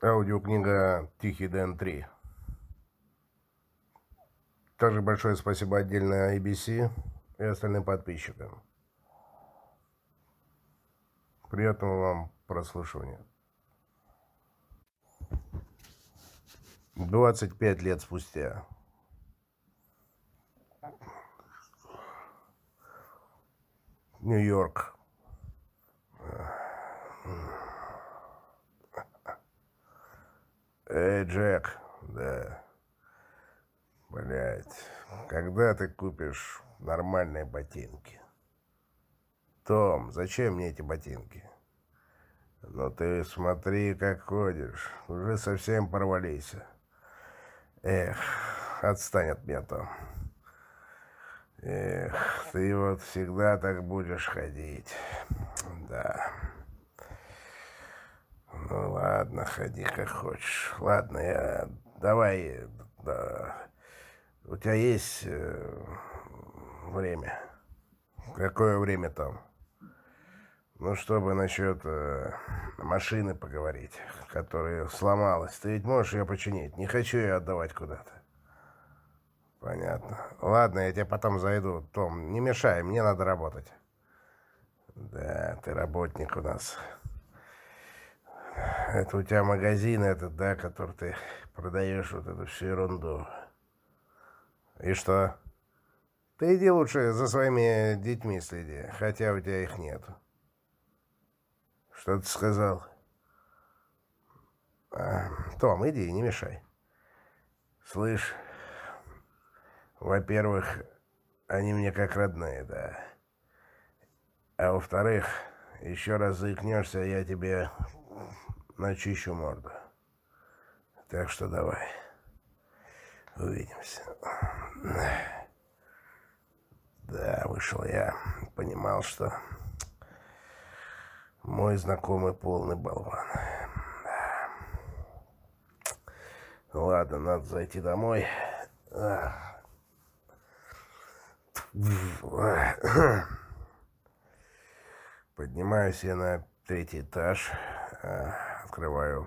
Аудиокнига «Тихий Дэн 3». Также большое спасибо отдельно ABC и остальным подписчикам. Приятного вам прослушивания. 25 лет спустя. Нью-Йорк. Эй, Джек, да. Блять, когда ты купишь нормальные ботинки? Том, зачем мне эти ботинки? Ну ты смотри, как ходишь. Уже совсем порвались. Эх, отстань от меня, Том. Эх, ты вот всегда так будешь ходить. Да. Ну ладно, ходи как хочешь. Ладно, я... Давай... Да. У тебя есть э, время? Какое время там? Ну, чтобы насчет э, машины поговорить, которая сломалась. Ты ведь можешь ее починить? Не хочу ее отдавать куда-то. Понятно. Ладно, я тебе потом зайду. Том, не мешай, мне надо работать. Да, ты работник у нас. Это у тебя магазин этот, да, который ты продаешь вот эту всю ерунду. И что? Ты иди лучше за своими детьми следи, хотя у тебя их нету. Что ты сказал? А, Том, иди, не мешай. Слышь, во-первых, они мне как родные, да. А во-вторых, еще раз заикнешься, я тебе начищу морду. Так что давай. Увидимся. Да, вышел я. Понимал, что мой знакомый полный болван. Ладно, надо зайти домой. Поднимаюсь я на третий этаж. Открываю.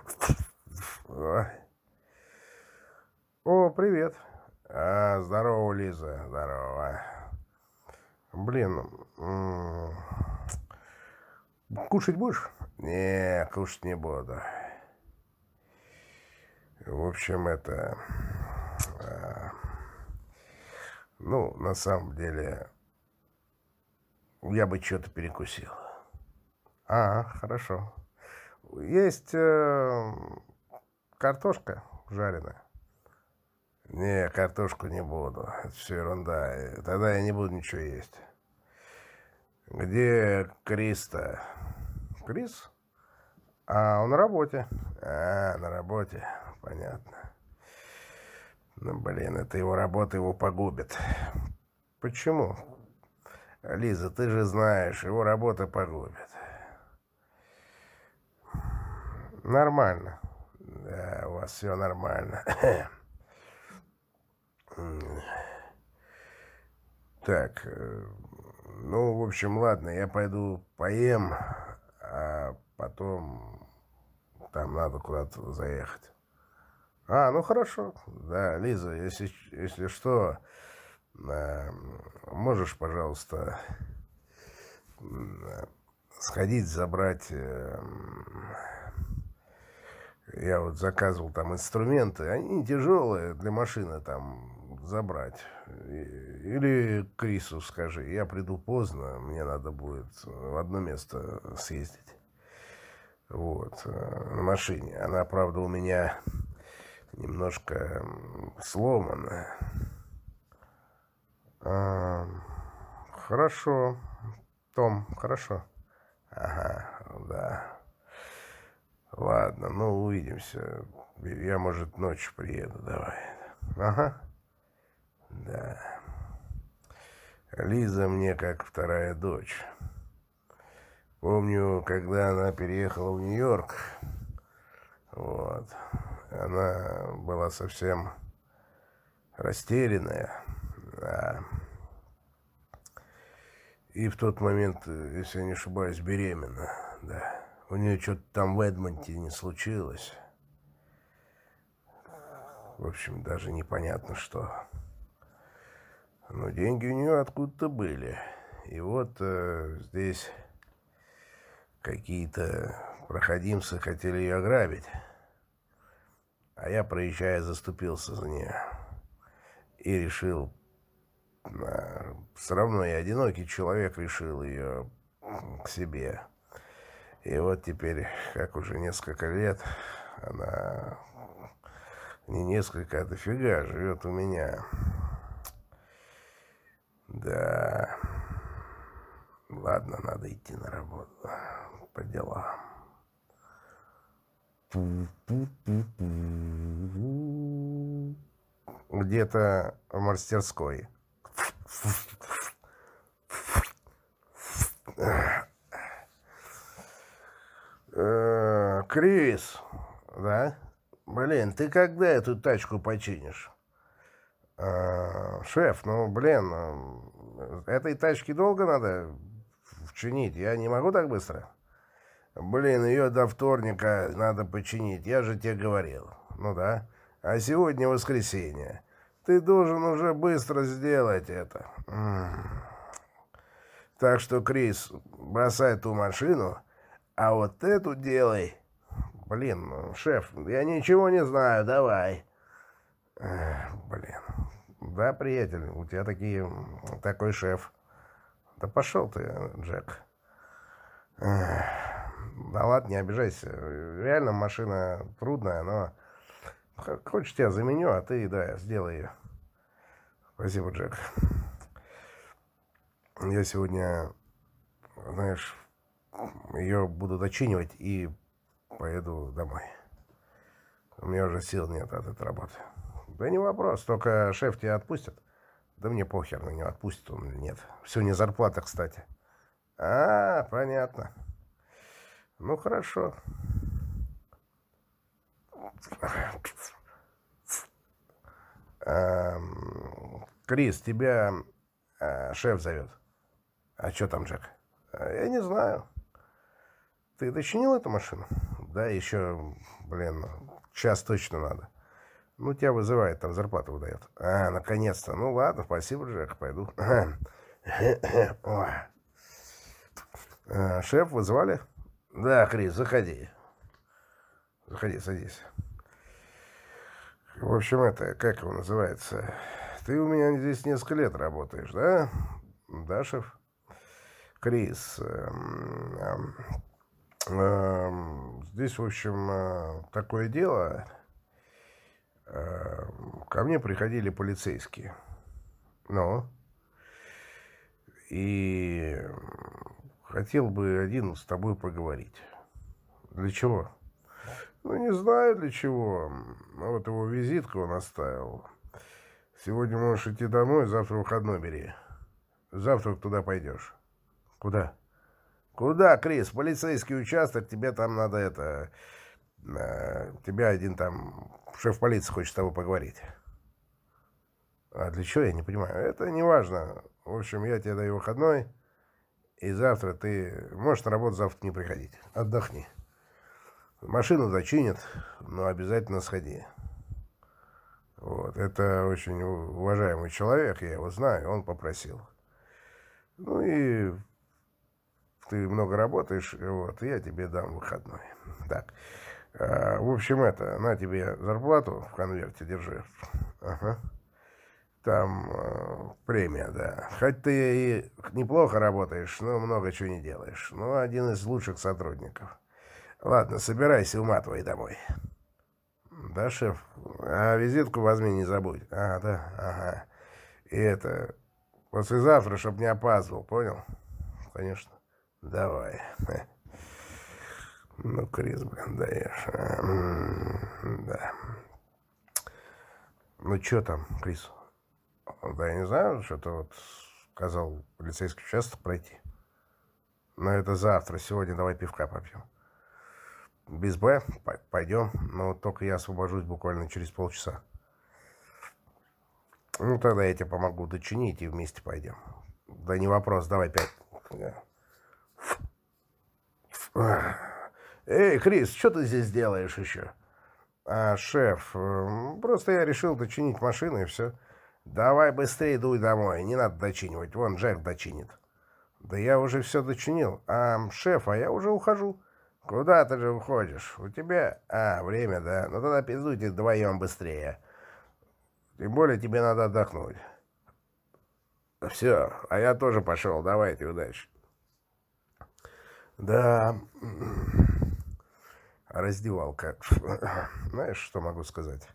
О, привет. А, здорово, Лиза. Здорово. Блин, кушать будешь? Не, кушать не буду. В общем, это... А, ну, на самом деле, я бы что-то перекусил. А, хорошо. Есть э, картошка жареная. Не, картошку не буду. Это все ерунда. Тогда я не буду ничего есть. Где Криста? Крис? А, он на работе. А, на работе. Понятно. Ну, блин, это его работа его погубит. Почему? Лиза, ты же знаешь, его работа погубит. Нормально. Да, у вас все нормально. Так, э, ну, в общем, ладно, я пойду поем, а потом там надо куда-то заехать. А, ну хорошо. Да, Лиза, если, если что, э, можешь, пожалуйста, сходить, забрать... Я вот заказывал там инструменты, они тяжелые для машины там забрать. Или Крису скажи, я приду поздно, мне надо будет в одно место съездить. Вот, э, на машине. Она, правда, у меня немножко сломана. А, хорошо, Том, хорошо. Ага, да. Ладно, ну, увидимся. Я, может, ночью приеду, давай. Ага. Да. Лиза мне как вторая дочь. Помню, когда она переехала в Нью-Йорк, вот, она была совсем растерянная, да. И в тот момент, если я не ошибаюсь, беременна, да. У нее что-то там в Эдмонте не случилось. В общем, даже непонятно что. Но деньги у нее откуда-то были. И вот э, здесь какие-то проходимцы хотели ее ограбить. А я, проезжая, заступился за нее. И решил, а, все равно я одинокий человек, решил ее к себе. И вот теперь, как уже несколько лет, она не несколько, а дофига живет у меня. Да. Ладно, надо идти на работу. По делам. Где-то в мастерской. Э, Крис, да? Блин, ты когда эту тачку починишь? А, шеф, ну, блин, этой тачке долго надо чинить? Я не могу так быстро? Блин, ее до вторника надо починить, я же тебе говорил. Ну да. А сегодня воскресенье. Ты должен уже быстро сделать это. Так что, Крис, бросай ту машину, а вот эту делай. Блин, шеф, я ничего не знаю, давай. Блин. Да, приятель, у тебя такие, такой шеф. Да пошел ты, Джек. Да ладно, не обижайся. Реально машина трудная, но... Хочешь, тебя заменю, а ты, да, сделай ее. Спасибо, Джек. Я сегодня, знаешь, ее буду дочинивать и поеду домой. У меня уже сил нет от этой работы. Да не вопрос, только шеф тебя отпустит. Да мне похер на него, отпустит он или нет. Все не зарплата, кстати. А, понятно. Ну, хорошо. Крис, тебя а, шеф зовет. А что там, Джек? А, я не знаю. Ты дочинил эту машину? Да, еще, блин, час точно надо. Ну, тебя вызывает, там зарплату выдает. А, наконец-то. Ну, ладно, спасибо, Джек, пойду. А, шеф, вызвали? Да, Крис, заходи. Заходи, садись. В общем, это, как его называется? Ты у меня здесь несколько лет работаешь, да? Да, шеф? Крис, эм, эм, здесь, в общем, э, такое дело. Э, ко мне приходили полицейские. Ну? И хотел бы один с тобой поговорить. Для чего? Ну, не знаю для чего. Ну, вот его визитку он оставил. Сегодня можешь идти домой, завтра выходной бери. Завтра туда пойдешь. Куда? Куда, Крис? Полицейский участок, тебе там надо это... Э, тебя один там шеф полиции хочет с тобой поговорить. А для чего, я не понимаю. Это не важно. В общем, я тебе даю выходной, и завтра ты можешь на работу завтра не приходить. Отдохни. Машину зачинят, но обязательно сходи. Вот. Это очень уважаемый человек, я его знаю, он попросил. Ну и ты много работаешь, вот, я тебе дам выходной. Так. А, в общем, это, на тебе зарплату в конверте держи. Ага. Там э, премия, да. Хоть ты и неплохо работаешь, но много чего не делаешь. Ну, один из лучших сотрудников. Ладно, собирайся, уматывай домой. Да, шеф? А визитку возьми, не забудь. А, да, ага. И это, послезавтра, чтоб не опаздывал, понял? Конечно. Давай. Ну, Крис, блин, даешь. Да. Ну, что там, Крис? Да, я не знаю, что-то вот сказал полицейский участок пройти. Но это завтра, сегодня давай пивка попьем. Без Б, пойдем, но только я освобожусь буквально через полчаса. Ну, тогда я тебе помогу дочинить и вместе пойдем. Да не вопрос, давай пять. Эй, Крис, что ты здесь делаешь еще? А, шеф, э, просто я решил дочинить машину и все. Давай быстрее дуй домой, не надо дочинивать, вон Джек дочинит. Да я уже все дочинил. А, шеф, а я уже ухожу. Куда ты же уходишь? У тебя... А, время, да. Ну тогда пиздуйте вдвоем быстрее. Тем более тебе надо отдохнуть. Все, а я тоже пошел. Давайте, удачи. Да, раздевалка. Знаешь, что могу сказать?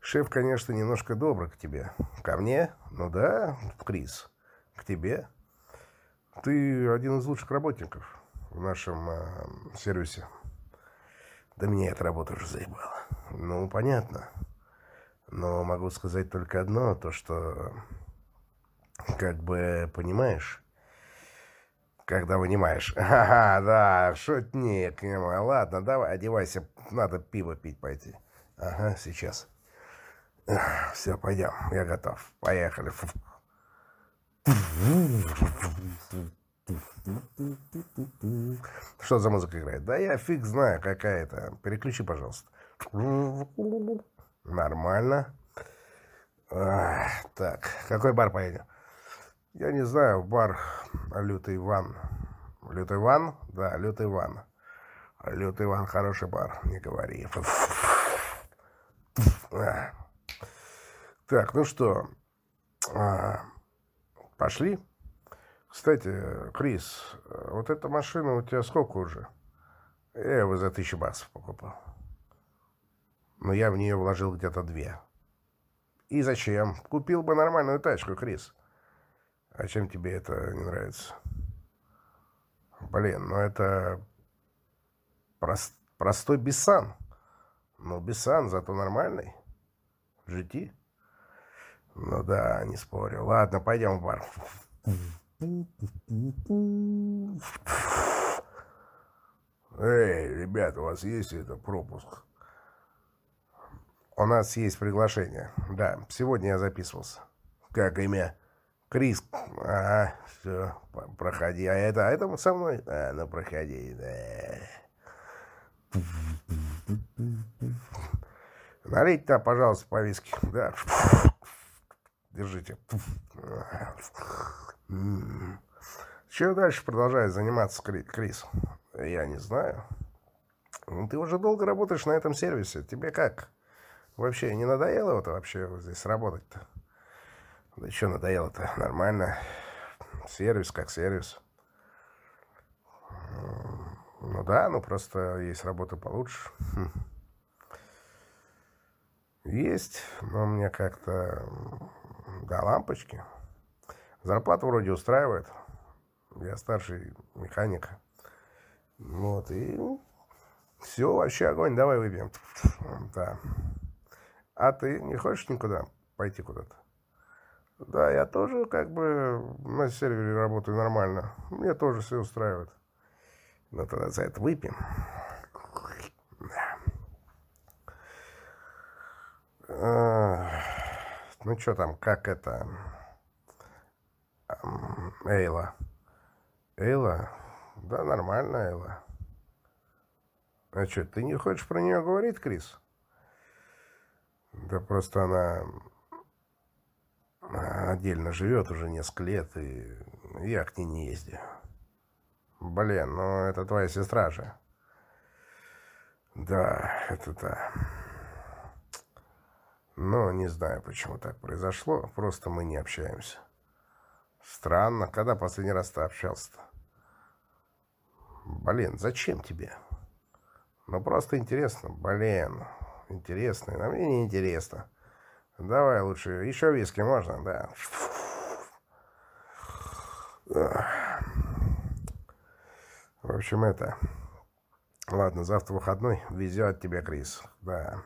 Шеф, конечно, немножко добр к тебе. Ко мне? Ну да, Крис. К тебе? Ты один из лучших работников в нашем э, сервисе. Да меня эта работа уже заебала. Ну, понятно. Но могу сказать только одно, то что, как бы, понимаешь, когда вынимаешь. Ага, да, шутник. Ладно, давай, одевайся, надо пиво пить пойти. Ага, сейчас. Все, пойдем, я готов. Поехали. Что за музыка играет? Да я фиг знаю, какая это. Переключи, пожалуйста. Нормально. Так, какой бар поедем? Я не знаю, бар Лютый Иван. Лютый Иван? Да, Лютый Иван. Лютый Иван хороший бар, не говори. А. Так, ну что, а, пошли? Кстати, Крис, вот эта машина у тебя сколько уже? Я его за тысячу баксов покупал. Но я в нее вложил где-то две. И зачем? Купил бы нормальную тачку, Крис. А чем тебе это не нравится? Блин, ну это прост, простой Бессан. Ну, Бессан зато нормальный. GT. Ну да, не спорю. Ладно, пойдем в бар. Эй, ребята, у вас есть это пропуск? У нас есть приглашение. Да, сегодня я записывался. Как имя? Крис. Ага, все, проходи. А это, а это со мной? А, ну проходи, да. Налейте там, пожалуйста, по виски. Да. Держите. Чем дальше продолжает заниматься Крис? Я не знаю. Ну, ты уже долго работаешь на этом сервисе. Тебе как? Вообще не надоело вот вообще здесь работать-то? Да что надоело-то? Нормально. Сервис как сервис. Ну да, ну просто есть работа получше. Хм. Есть, но мне как-то до лампочки. Зарплата вроде устраивает. Я старший механик. Вот, и все, вообще огонь, давай выпьем. Да. А ты не хочешь никуда пойти куда-то? Да, я тоже как бы на сервере работаю нормально. Мне тоже все устраивает. Но тогда за это выпьем. Ну что там, как это... Эйла. Эйла? Да, нормально, Эйла. А что, ты не хочешь про нее говорить, Крис? Да просто она отдельно живет уже несколько лет, и я к ней не ездил. Блин, ну это твоя сестра же. Да, это да. Но не знаю, почему так произошло. Просто мы не общаемся. Странно. Когда последний раз ты общался-то? Блин, зачем тебе? Ну, просто интересно. Блин, интересно. А мне не интересно. Давай лучше. Еще виски можно? Да. В общем, это... Ладно, завтра выходной. Везет тебя Крис. Да.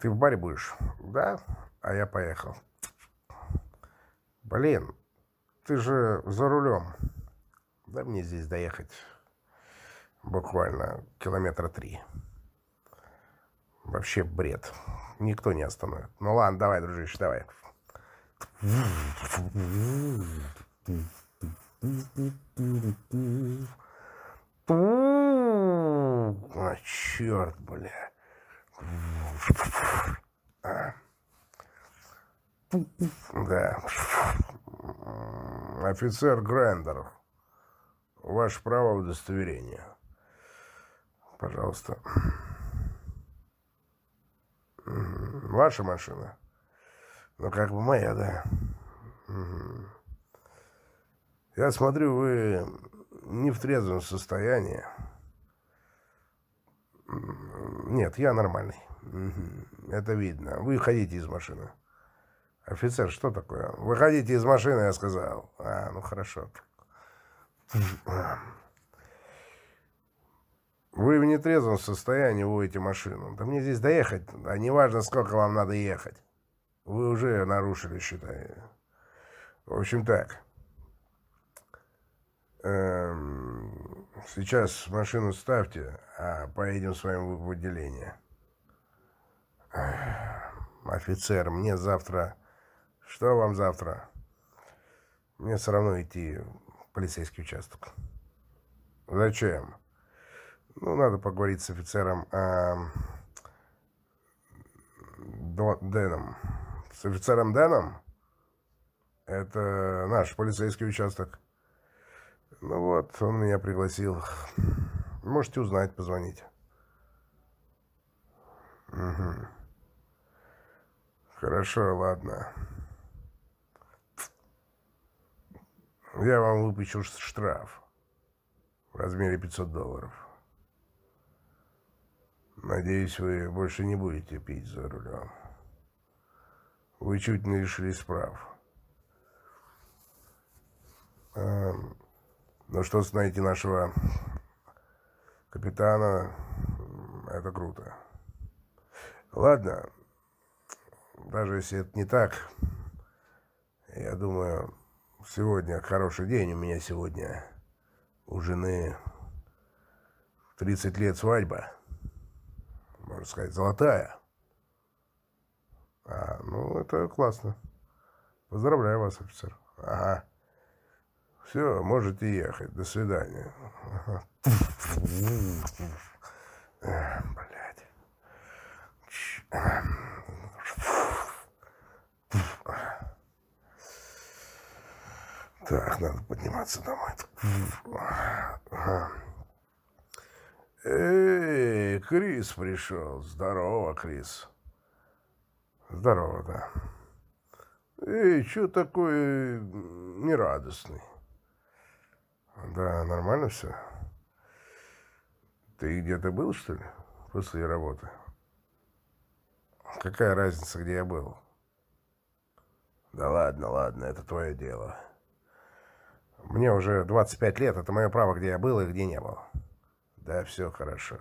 Ты в баре будешь? Да. А я поехал. Блин, ты же за рулем. Да мне здесь доехать буквально километра три. Вообще бред. Никто не остановит. Ну ладно, давай, дружище, давай. А, черт, бля. А. Да. Офицер Грендер. Ваше право удостоверения. Пожалуйста. Ваша машина? Ну, как бы моя, да. Я смотрю, вы не в трезвом состоянии. Нет, я нормальный. Это видно. Вы ходите из машины. Офицер, что такое? Выходите из машины, я сказал. А, ну хорошо. Вы в нетрезвом состоянии водите машину. Да мне здесь доехать, а не важно, сколько вам надо ехать. Вы уже нарушили, считаю. В общем так. Эм, сейчас машину ставьте, а поедем с вами в отделение. Офицер, мне завтра... Что вам завтра? Мне все равно идти в полицейский участок. Зачем? Ну, надо поговорить с офицером э, Дэном. С офицером Дэном? Это наш полицейский участок. Ну вот, он меня пригласил. Можете узнать, позвонить. Угу. Хорошо, ладно. Я вам выпущу штраф в размере 500 долларов. Надеюсь, вы больше не будете пить за рулем. Вы чуть не лишились прав. А, ну что знаете нашего капитана, это круто. Ладно, даже если это не так, я думаю, сегодня хороший день у меня сегодня. У жены 30 лет свадьба можно сказать, золотая. А, ну, это классно. Поздравляю вас, офицер. Ага. Все, можете ехать. До свидания. Блять. Так, надо подниматься домой. Ага. Эй, Крис пришел. Здорово, Крис. Здорово, да. Эй, что такой нерадостный? Да, нормально все. Ты где-то был, что ли, после работы? Какая разница, где я был? Да ладно, ладно, это твое дело. Мне уже 25 лет, это мое право, где я был и где не был. Да, все хорошо.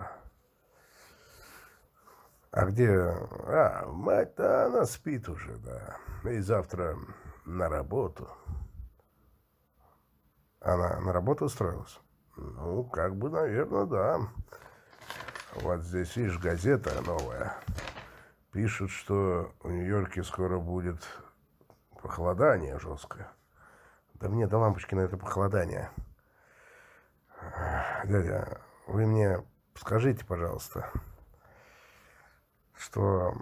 А где... А, мать-то она спит уже, да. И завтра на работу. Она на работу устроилась? Ну, как бы, наверное, да. Вот здесь, видишь, газета новая. Пишут, что в Нью-Йорке скоро будет похолодание жесткое. Да мне до лампочки на это похолодание. Дядя, вы мне скажите, пожалуйста, что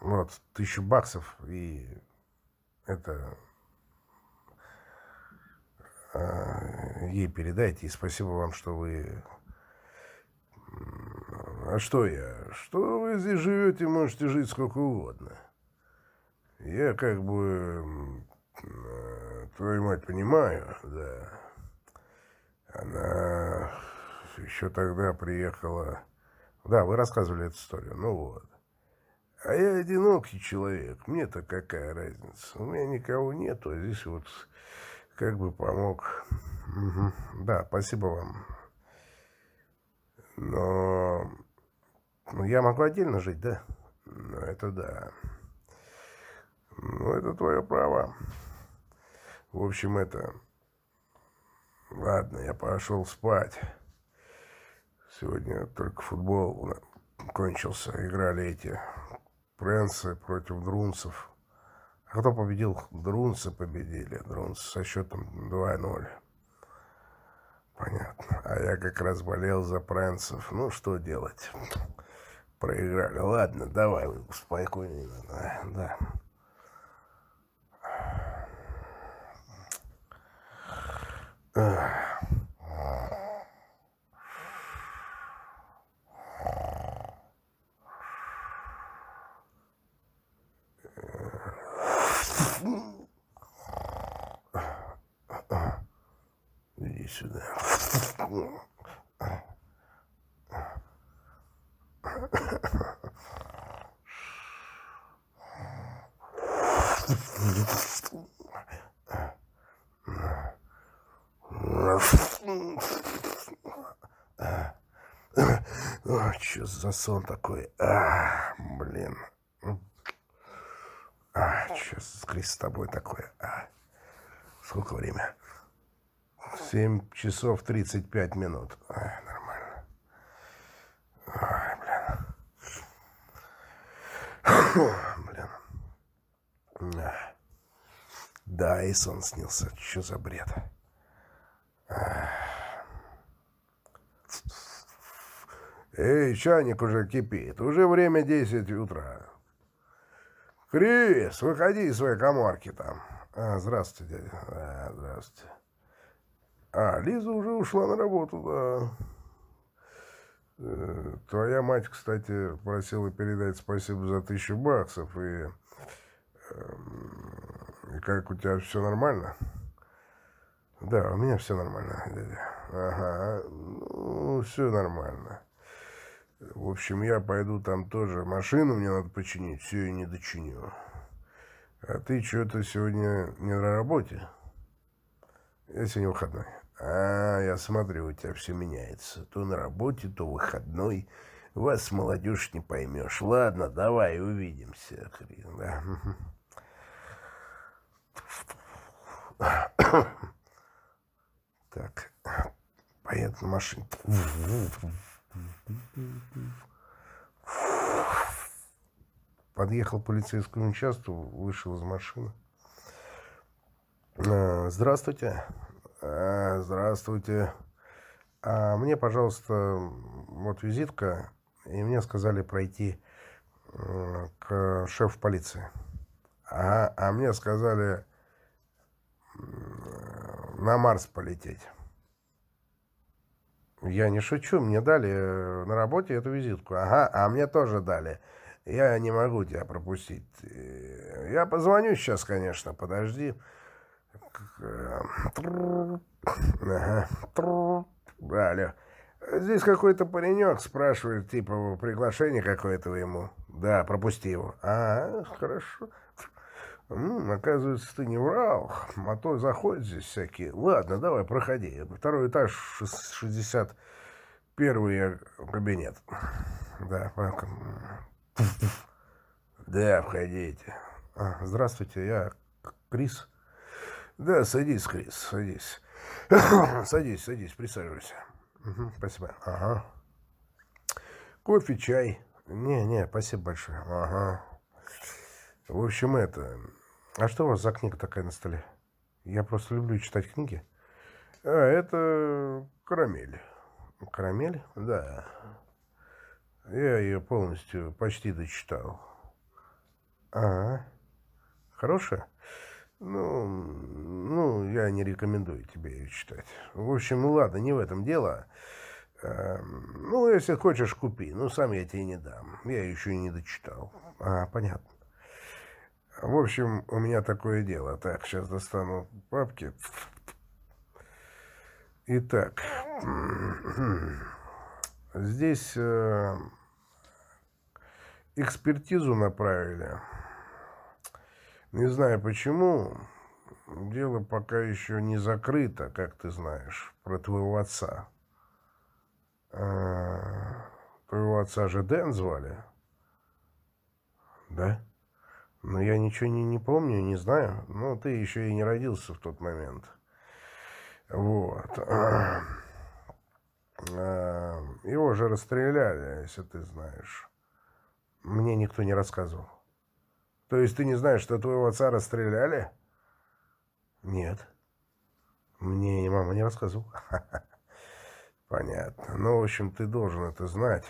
вот тысячу баксов и это а, ей передайте и спасибо вам, что вы а что я? Что вы здесь живете, можете жить сколько угодно. Я как бы твою мать понимаю, да. Она еще тогда приехала... Да, вы рассказывали эту историю, ну вот. А я одинокий человек, мне-то какая разница? У меня никого нету, а здесь вот как бы помог. Угу. Да, спасибо вам. Но ну, я могу отдельно жить, да? Ну, это да. Ну, это твое право. В общем, это... Ладно, я пошел спать. Сегодня только футбол кончился. Играли эти Пренсы против Друнцев. А кто победил? Друнцы победили. Друнцы со счетом 2-0. Понятно. А я как раз болел за пранцев. Ну, что делать? Проиграли. Ладно, давай, спокойнее. Да. да. Иди сюда. Что за сон такой? А, блин. А, что с тобой такое? А. Сколько время? Семь часов тридцать пять минут. А, нормально. Ой, блин. Блин. Да, и сон снился. Что за бред? Эй, чайник уже кипит. Уже время десять утра. Крис, выходи из своей коморки там. А, здравствуйте, дядя. А, здравствуйте. А, Лиза уже ушла на работу, да. Э, твоя мать, кстати, просила передать спасибо за тысячу баксов. И, эм, и как у тебя все нормально? Да, у меня все нормально, дядя. Ага, ну, все нормально. В общем, я пойду там тоже. Машину мне надо починить, все и не дочиню. А ты что-то сегодня не на работе? Я сегодня выходной. А, я смотрю, у тебя все меняется. То на работе, то выходной. Вас, молодежь, не поймешь. Ладно, давай увидимся. Да. Так, поеду на машине. Подъехал к полицейскому участку, вышел из машины. А, здравствуйте. А, здравствуйте. А мне, пожалуйста, вот визитка, и мне сказали пройти к шефу полиции. А, а мне сказали на Марс полететь. Я не шучу, мне дали э, на работе эту визитку. Ага, а мне тоже дали. Я не могу тебя пропустить. Э, я позвоню сейчас, конечно, подожди. Ага. Алло. Здесь какой-то паренек спрашивает, типа, приглашение какое-то ему. Да, пропусти его. А, хорошо. М, оказывается, ты не врал, а то заходят здесь всякие. Ладно, давай, проходи. Второй этаж, 61 кабинет. Да, да, входите. А, здравствуйте, я Крис. Да, садись, Крис, садись. садись, садись, присаживайся. Угу, спасибо. Ага. Кофе, чай. Не-не, спасибо большое. Ага. В общем, это... А что у вас за книга такая на столе? Я просто люблю читать книги. А, это карамель. Карамель? Да. Я ее полностью почти дочитал. А, хорошая? Ну, ну, я не рекомендую тебе ее читать. В общем, ну ладно, не в этом дело. Эм, ну, если хочешь, купи. Ну, сам я тебе не дам. Я еще и не дочитал. А, понятно. В общем, у меня такое дело. Так, сейчас достану папки. Итак, здесь э, экспертизу направили. Не знаю почему. Дело пока еще не закрыто, как ты знаешь, про твоего отца. А, твоего отца же Дэн звали? Да? Но я ничего не, не помню, не знаю. Ну, ты еще и не родился в тот момент. Вот. А, его же расстреляли, если ты знаешь. Мне никто не рассказывал. То есть ты не знаешь, что твоего отца расстреляли? Нет. Мне мама не рассказывала. Понятно. Ну, в общем, ты должен это знать.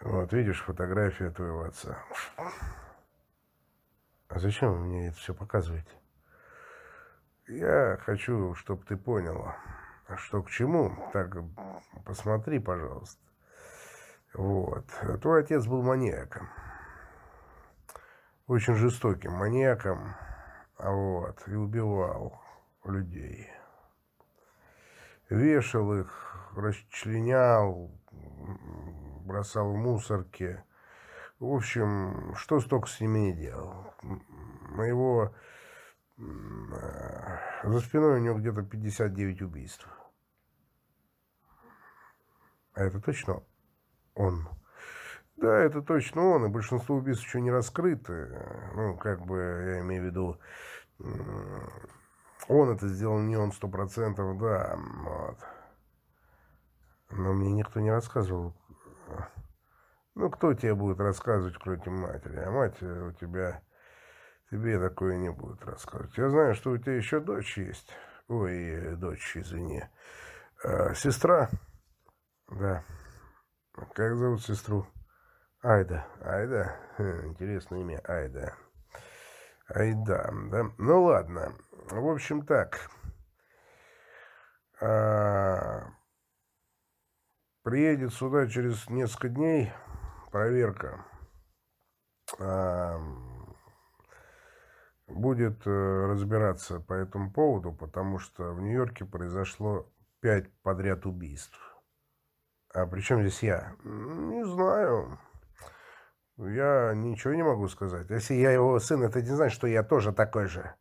Вот, видишь, фотография твоего отца. А зачем вы мне это все показываете? Я хочу, чтобы ты понял, что к чему. Так, посмотри, пожалуйста. Вот. Твой отец был маньяком. Очень жестоким маньяком. Вот. И убивал людей. Вешал их, расчленял, бросал в мусорки. В общем, что столько с ними не делал. Моего... За спиной у него где-то 59 убийств. А это точно он? Да, это точно он, и большинство убийств еще не раскрыты. Ну, как бы, я имею в виду, он это сделал не он сто процентов, да, вот. Но мне никто не рассказывал, ну, кто тебе будет рассказывать, кроме матери? А мать у тебя... Тебе такое не будет рассказывать. Я знаю, что у тебя еще дочь есть. Ой, дочь, извини. А, сестра? Да. Как зовут сестру? Айда. Айда? Хм, интересное имя. Айда. Айда, да? Ну, ладно. В общем, так. А... Приедет сюда через несколько дней проверка будет э, разбираться по этому поводу, потому что в Нью-Йорке произошло пять подряд убийств. А при чем здесь я? Не знаю. Я ничего не могу сказать. Если я его сын, это не значит, что я тоже такой же.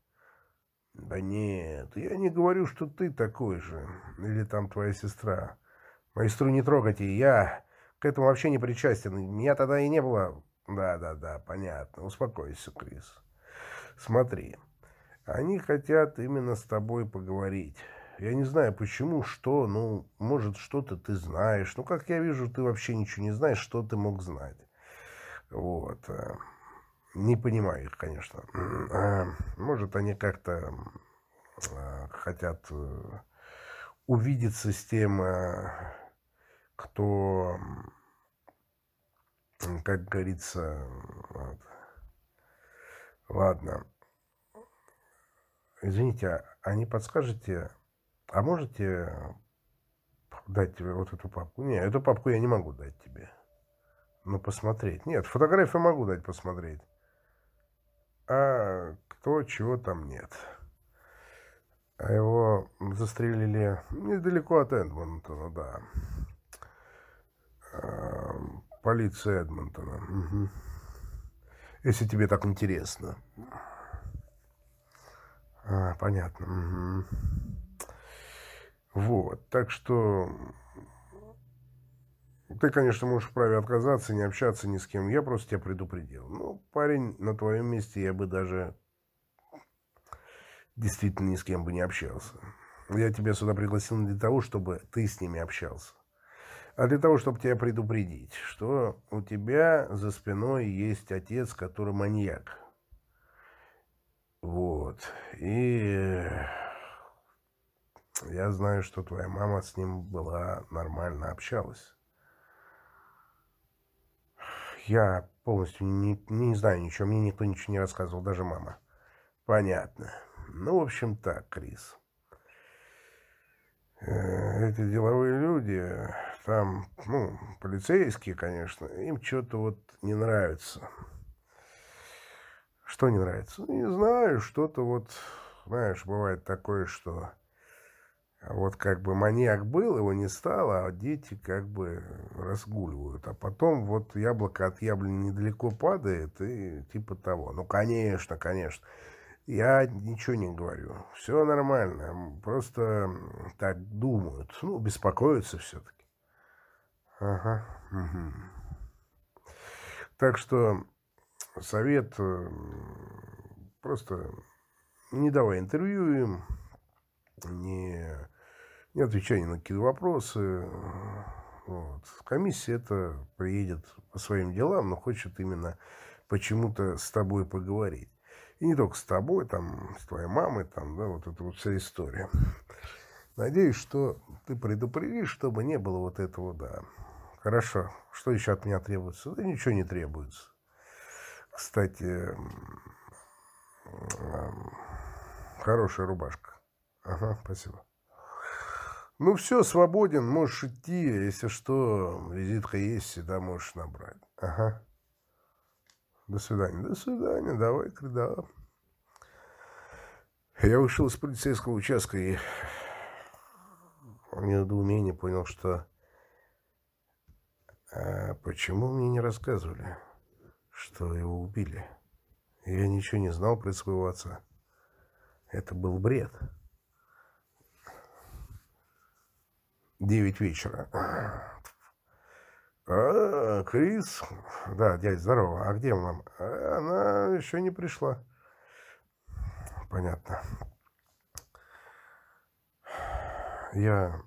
Да нет, я не говорю, что ты такой же. Или там твоя сестра. Мою сестру не трогайте. Я к этому вообще не причастен. Меня тогда и не было. Да-да-да, понятно. Успокойся, Крис. Смотри, они хотят именно с тобой поговорить. Я не знаю, почему, что, ну, может, что-то ты знаешь. Ну, как я вижу, ты вообще ничего не знаешь, что ты мог знать. Вот. Э, не понимаю их, конечно. Э, может, они как-то э, хотят увидеться с тем кто, как говорится, вот. ладно. Извините, а не подскажете, а можете дать тебе вот эту папку? Не, эту папку я не могу дать тебе. Ну, посмотреть. Нет, фотографию могу дать посмотреть. А кто, чего там нет. А его застрелили недалеко от Эдмонтона, да. Эм, полиция Эдмонтона. Угу. Если тебе так интересно. А, понятно. Угу. Вот, так что ты, конечно, можешь вправе отказаться, не общаться ни с кем. Я просто тебя предупредил. Ну, парень, на твоем месте я бы даже действительно ни с кем бы не общался. Я тебя сюда пригласил для того, чтобы ты с ними общался а для того, чтобы тебя предупредить, что у тебя за спиной есть отец, который маньяк. Вот. И я знаю, что твоя мама с ним была нормально общалась. Я полностью не, не знаю ничего, мне никто ничего не рассказывал, даже мама. Понятно. Ну, в общем, так, Крис. Э, эти деловые люди, там, ну, полицейские, конечно, им что-то вот не нравится. Что не нравится? Ну, не знаю, что-то вот, знаешь, бывает такое, что вот как бы маньяк был, его не стало, а дети как бы разгуливают. А потом вот яблоко от яблони недалеко падает и типа того. Ну, конечно, конечно. Я ничего не говорю. Все нормально. Просто так думают. Ну, беспокоятся все-таки. Ага. Угу. Так что совет э, просто не давай интервью им, не, не отвечай ни на какие вопросы. Вот. Комиссия это приедет по своим делам, но хочет именно почему-то с тобой поговорить. И не только с тобой, там, с твоей мамой, там, да, вот эта вот вся история. Надеюсь, что ты предупредишь, чтобы не было вот этого, да. Хорошо. Что еще от меня требуется? Да ничего не требуется. Кстати, хорошая рубашка. Ага, спасибо. Ну все, свободен, можешь идти. Если что, визитка есть, всегда можешь набрать. Ага. До свидания. До свидания. Давай, да. Я вышел из полицейского участка и в недоумении понял, что... А почему мне не рассказывали, что его убили? Я ничего не знал про своего отца. Это был бред. Девять вечера. А, Крис. Да, дядь, здорово. А где мама? Она еще не пришла. Понятно. Я...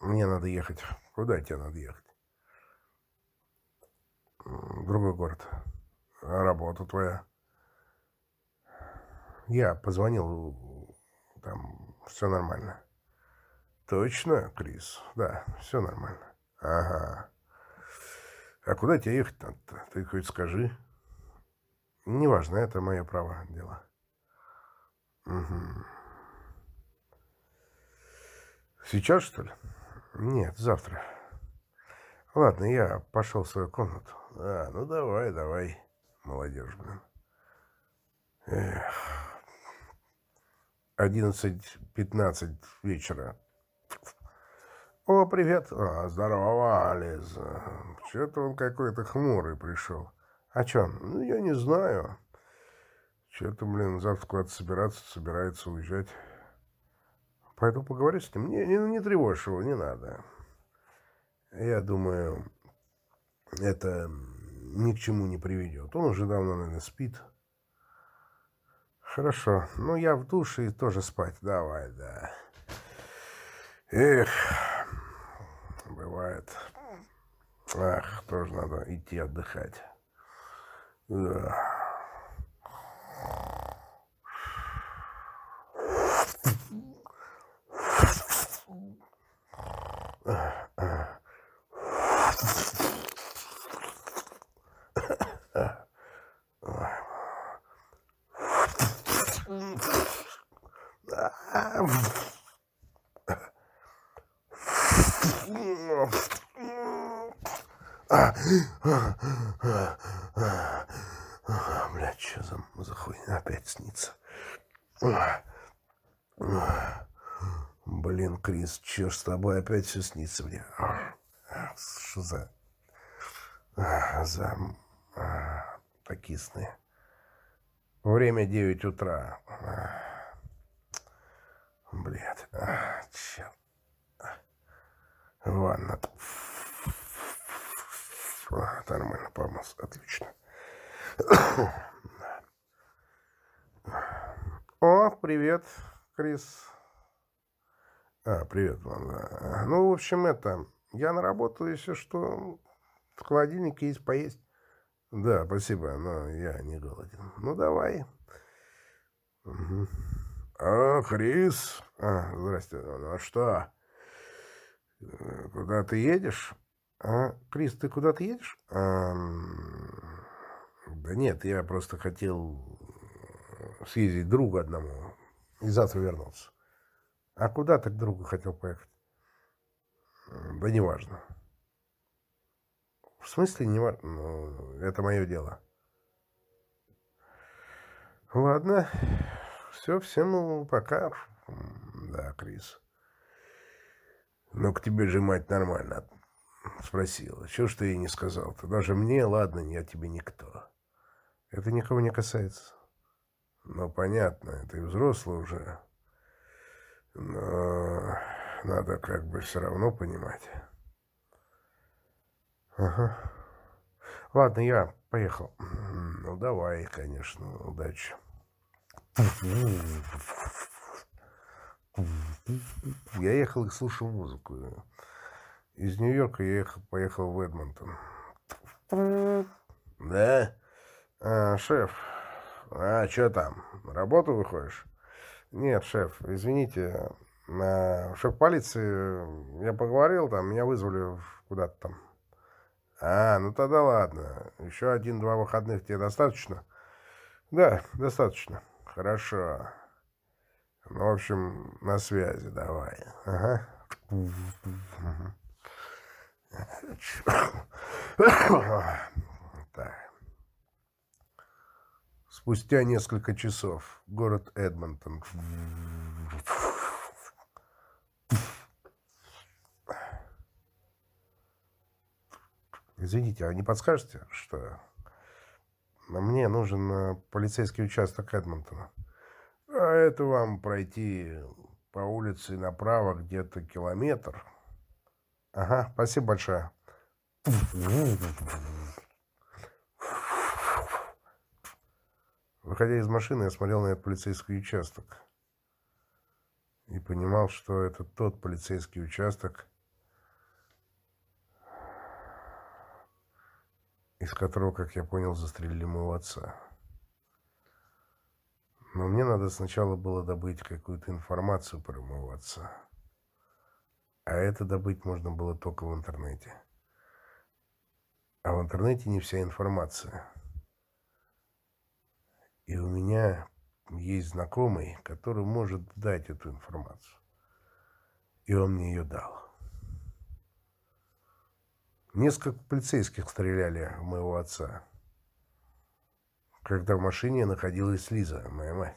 Мне надо ехать. Куда тебе надо ехать? Другой город. А работа твоя? Я позвонил, там все нормально. Точно, Крис? Да, все нормально. Ага. А куда тебе ехать надо-то? Ты хоть скажи. Неважно, это мое право дело. Угу. Сейчас, что ли? Нет, завтра. Ладно, я пошел в свою комнату. А, ну давай, давай, молодежь, блин. Эх. Одиннадцать-пятнадцать вечера. О, привет. А, здорово, Ализ. Что-то он какой-то хмурый пришел. А что? Ну, я не знаю. Что-то, блин, завтра куда-то собираться, собирается уезжать. Пойду поговорю с ним. Не, не, не тревожь его, не надо. Я думаю, это ни к чему не приведет. Он уже давно, наверное, спит. Хорошо. Ну, я в душе и тоже спать. Давай, да. Эх, бывает. Ах, тоже надо идти отдыхать. Да. Блядь, что за, за хуйня опять снится? Блин, Крис, что ж с тобой опять все снится мне? Что за... За... Такие сны. Время 9 утра. Блядь. Черт. Ванна. Нормально помаз. Отлично. О, привет, Крис. А, привет, ладно. Ну, в общем, это... Я на работу, если что, в холодильнике есть поесть. Да, спасибо, но я не голоден. Ну, давай. Угу. А, Крис. А, здрасте. Ну, а что? Куда ты едешь? А, Крис, ты куда-то едешь? А, да нет, я просто хотел съездить другу одному и завтра вернуться. А куда ты к другу хотел поехать? Да неважно. В смысле неважно? Ну, это мое дело. Ладно. Все, всем пока. Да, Крис. Ну, к тебе же мать нормально спросила. Чего ж ты ей не сказал-то? Даже мне, ладно, я тебе никто. Это никого не касается. Ну, понятно, ты взрослый уже. Но надо как бы все равно понимать. Ага. Ладно, я поехал. Ну, давай, конечно, удачи. Я ехал и слушал музыку. Из Нью-Йорка я ехал, поехал в Эдмонтон. Да? А, шеф, а что там, на работу выходишь? Нет, шеф, извините, на шеф полиции я поговорил, там меня вызвали куда-то там. А, ну тогда ладно. Еще один-два выходных тебе достаточно? Да, достаточно. Хорошо. Ну, в общем, на связи давай. Ага. Спустя несколько часов. Город Эдмонтон. Извините, а не подскажете, что мне нужен э, полицейский участок Эдмонтона? А это вам пройти по улице направо где-то километр. Ага, спасибо большое. Выходя из машины, я смотрел на этот полицейский участок. И понимал, что это тот полицейский участок, из которого, как я понял, застрелили моего отца. Но мне надо сначала было добыть какую-то информацию про моего отца. А это добыть можно было только в интернете. А в интернете не вся информация. И у меня есть знакомый, который может дать эту информацию. И он мне ее дал. Несколько полицейских стреляли в моего отца, когда в машине находилась Лиза, моя мать.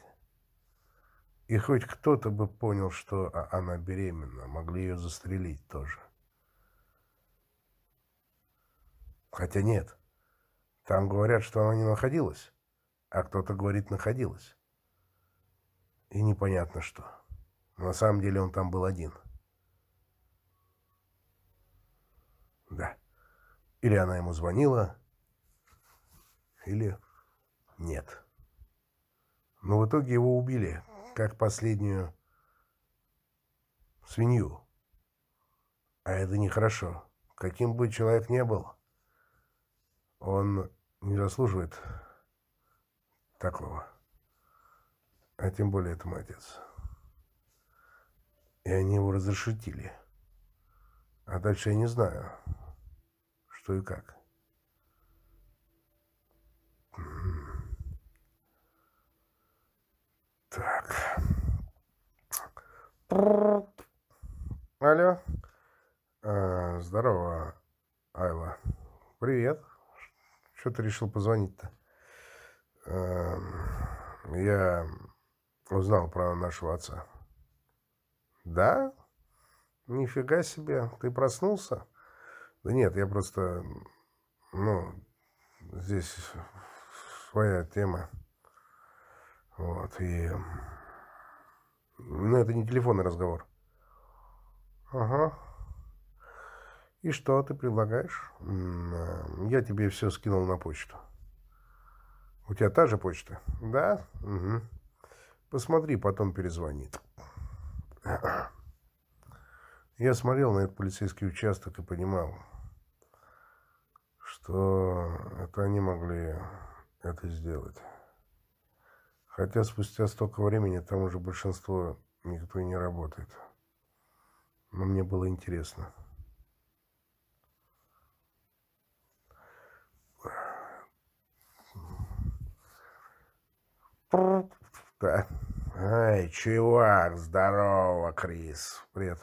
И хоть кто-то бы понял, что она беременна, могли ее застрелить тоже. Хотя нет, там говорят, что она не находилась, а кто-то говорит, находилась. И непонятно что. На самом деле он там был один. Да. Или она ему звонила, или нет. Но в итоге его убили, как последнюю свинью. А это нехорошо. Каким бы человек ни был, он не заслуживает такого. А тем более это мой отец. И они его разрешетили. А дальше я не знаю что и как. Так. Алло. А, здорово, Айла. Привет. Что ты решил позвонить-то? А, я узнал про нашего отца. Да? Нифига себе. Ты проснулся? Да нет, я просто, ну, здесь своя тема. Вот, и... Ну, это не телефонный разговор. Ага. И что ты предлагаешь? Я тебе все скинул на почту. У тебя та же почта? Да? Угу. Посмотри, потом перезвонит. Я смотрел на этот полицейский участок и понимал, что это они могли это сделать. Хотя спустя столько времени там уже большинство никто не работает. Но мне было интересно. Да. Ай, чувак, здорово, Крис. Привет.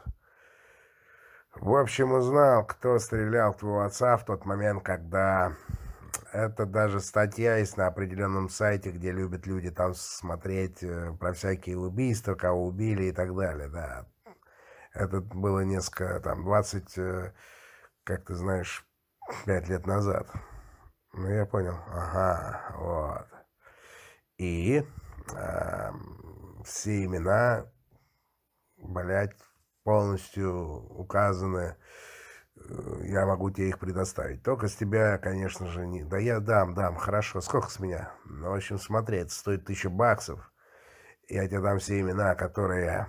В общем, узнал, кто стрелял в твоего отца в тот момент, когда... Это даже статья есть на определенном сайте, где любят люди там смотреть э, про всякие убийства, кого убили и так далее, да. Это было несколько, там, 20, э, как ты знаешь, 5 лет назад. Ну, я понял. Ага, вот. И э, все имена, блядь, полностью указаны. Я могу тебе их предоставить. Только с тебя, конечно же, не... Да я дам, дам, хорошо. Сколько с меня? Ну, в общем, смотри, это стоит тысяча баксов. Я тебе дам все имена, которые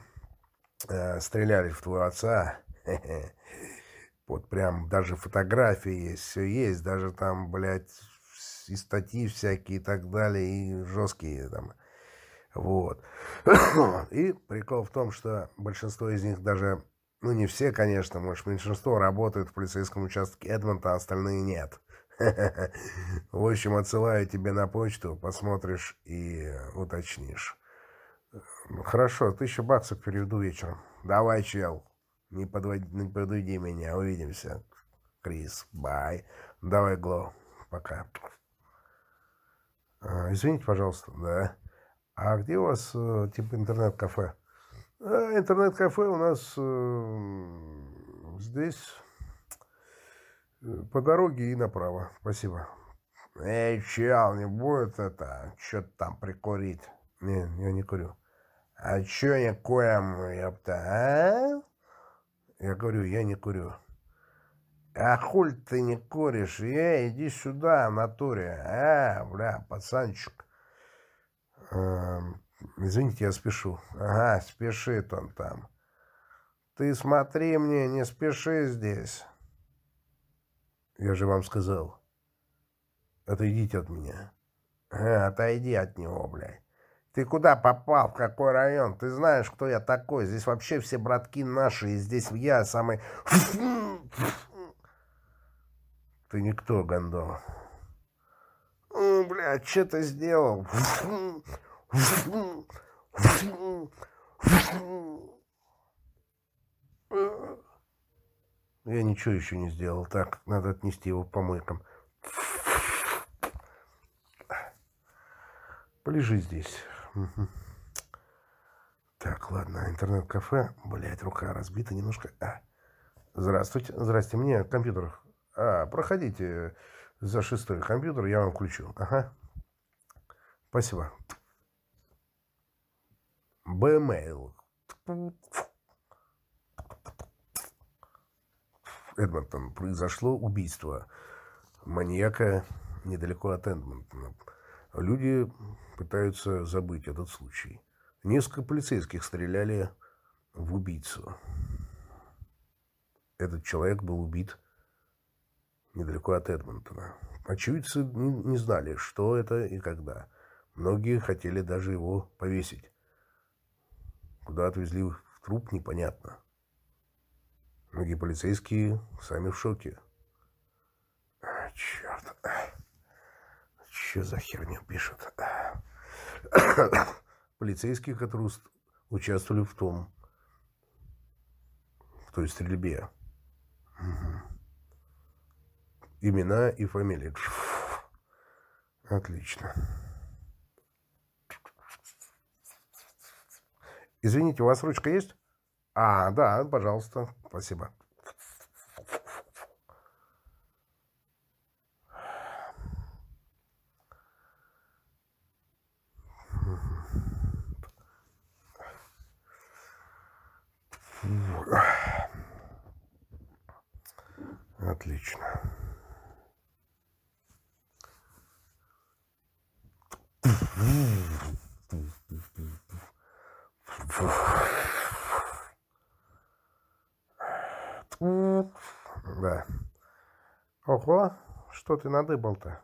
э, стреляли в твоего отца. Вот прям даже фотографии есть, все есть. Даже там, блядь, и статьи всякие и так далее, и жесткие там. Вот. И прикол в том, что большинство из них даже, ну не все, конечно, может, меньшинство работают в полицейском участке Эдмонта, а остальные нет. В общем, отсылаю тебе на почту, посмотришь и уточнишь. Хорошо, тысячу баксов переведу вечером. Давай, чел, не подводи, не подведи меня, увидимся. Крис, бай. Давай, Гло, пока. А, извините, пожалуйста, да. А где у вас, типа, интернет-кафе? А, интернет-кафе у нас э, здесь, по дороге и направо. Спасибо. Эй, чел, не будет это, что-то там прикурить? Не, я не курю. А чё не курим, ёпта, а? Я говорю, я не курю. А хуль ты не куришь? Эй, иди сюда, натуре. А, бля, пацанчик. Извините, я спешу. Ага, спешит он там. Ты смотри мне, не спеши здесь. Я же вам сказал. Отойдите от меня. А, отойди от него, блядь. Ты куда попал? В какой район? Ты знаешь, кто я такой? Здесь вообще все братки наши, и здесь я самый... Ты никто, Гондон. Бля, что ты сделал? Я ничего еще не сделал. Так, надо отнести его по помойкам. Полежи здесь. Так, ладно, интернет-кафе. Блять, рука разбита немножко. А. Здравствуйте. Здрасте, мне компьютер. А, проходите за шестой компьютер, я вам включу. Ага. Спасибо. Бмейл. Эдмонтон. Произошло убийство маньяка недалеко от Эдмонтона. Люди пытаются забыть этот случай. Несколько полицейских стреляли в убийцу. Этот человек был убит недалеко от Эдмонтона. Очевидцы не, знали, что это и когда. Многие хотели даже его повесить. Куда отвезли в труп, непонятно. Многие полицейские сами в шоке. Черт. Что за херню пишут? Полицейские, которые участвовали в том, в той стрельбе. Угу. Имена и фамилии. Отлично. Извините, у вас ручка есть? А, да, пожалуйста. Спасибо. Отлично. Да. Ого, что ты надыбал-то?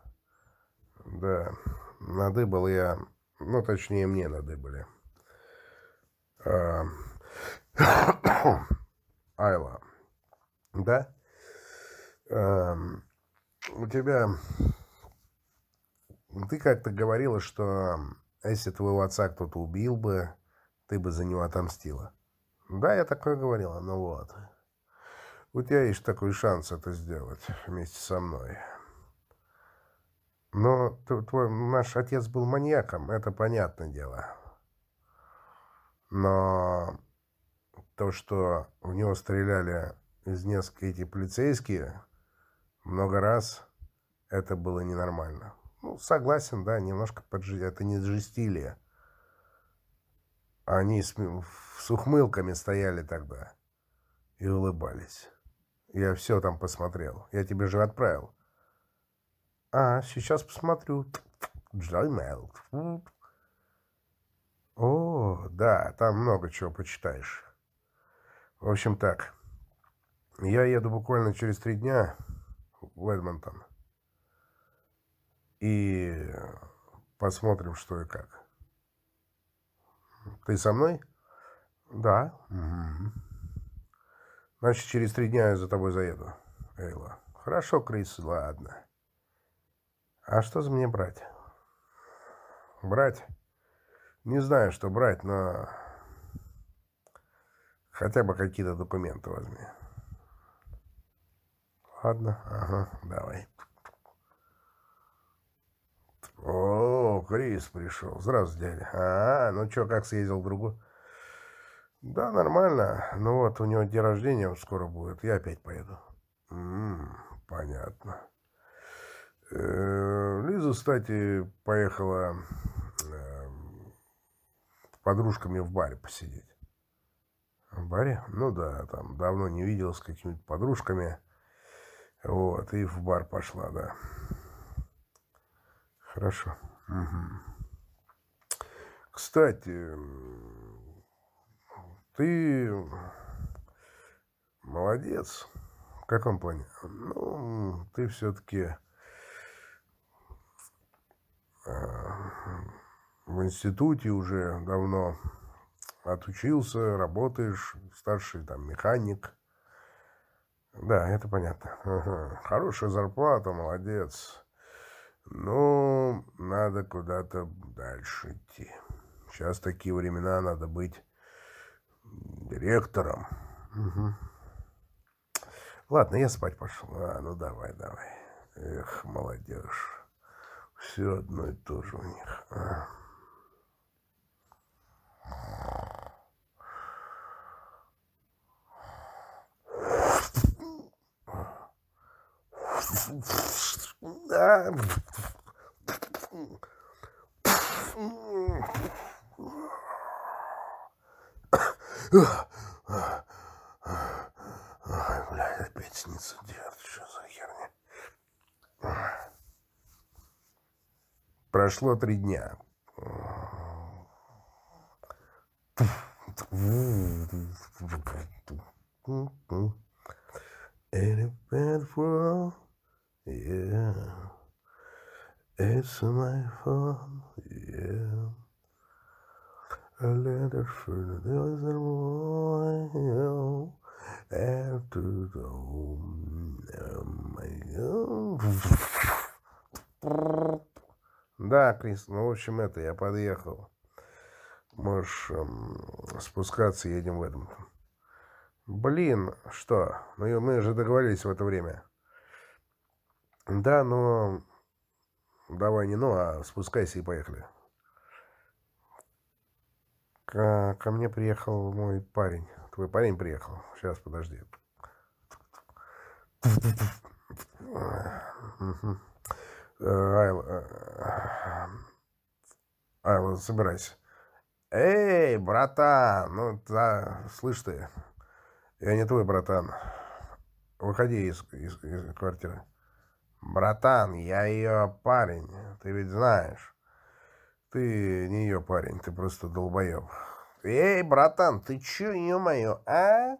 Да, надыбал я, ну, точнее, мне надыбали. А... Айла. Да? А... У тебя... Ты как-то говорила, что если твоего отца кто-то убил бы, ты бы за него отомстила. Да, я такое говорила, ну вот. У тебя есть такой шанс это сделать вместе со мной. Но твой, наш отец был маньяком, это понятное дело. Но то, что в него стреляли из нескольких эти полицейские много раз, это было ненормально. Ну, согласен, да, немножко поджи... Это не жестили. Они с, с ухмылками стояли тогда и улыбались. Я все там посмотрел. Я тебе же отправил. А, сейчас посмотрю. Gmail. О, да, там много чего почитаешь. В общем так. Я еду буквально через три дня в Эдмонтон. И посмотрим, что и как. Ты со мной? Да. Угу. Значит, через три дня я за тобой заеду. Эйла. Хорошо, Крис, ладно. А что за мне брать? Брать? Не знаю, что брать, но хотя бы какие-то документы возьми. Ладно, ага, давай. О, Крис пришел. Здравствуйте, дядя. А, ну что, как съездил к другу? Да, нормально. Ну вот, у него день рождения скоро будет. Я опять поеду. М -м, понятно. Э Лиза, кстати, поехала э с подружками в баре посидеть. В баре? Ну да, там давно не виделась с какими-то подружками. Вот, и в бар пошла, да. Хорошо. Угу. Кстати, ты молодец. В каком плане? Ну, ты все-таки а, в институте уже давно отучился, работаешь, старший там механик. Да, это понятно. Ага. Хорошая зарплата, молодец. Но надо куда-то дальше идти. Сейчас такие времена, надо быть директором. Угу. Ладно, я спать пошел. А, ну давай, давай. Эх, молодежь. Все одно и то же у них. А. Ой, блядь, опять снится дед. Что за херня? Прошло три дня. In a bad world, yeah, it's my fault, yeah. A letter for the other boy after the home. Да, Крис, ну, в общем, это, я подъехал. Можешь эм, спускаться, едем в этом. Блин, что? Ну, мы же договорились в это время. Да, но... Давай не ну, а спускайся и поехали. Ко, ко мне приехал мой парень. Твой парень приехал. Сейчас, подожди. Айла, Айла, собирайся. Эй, братан, ну, да, слышь ты, я не твой братан. Выходи из, из, из квартиры. Братан, я ее парень, ты ведь знаешь. Ты не ее парень, ты просто долбоеб. Эй, братан, ты че, ё-моё, а?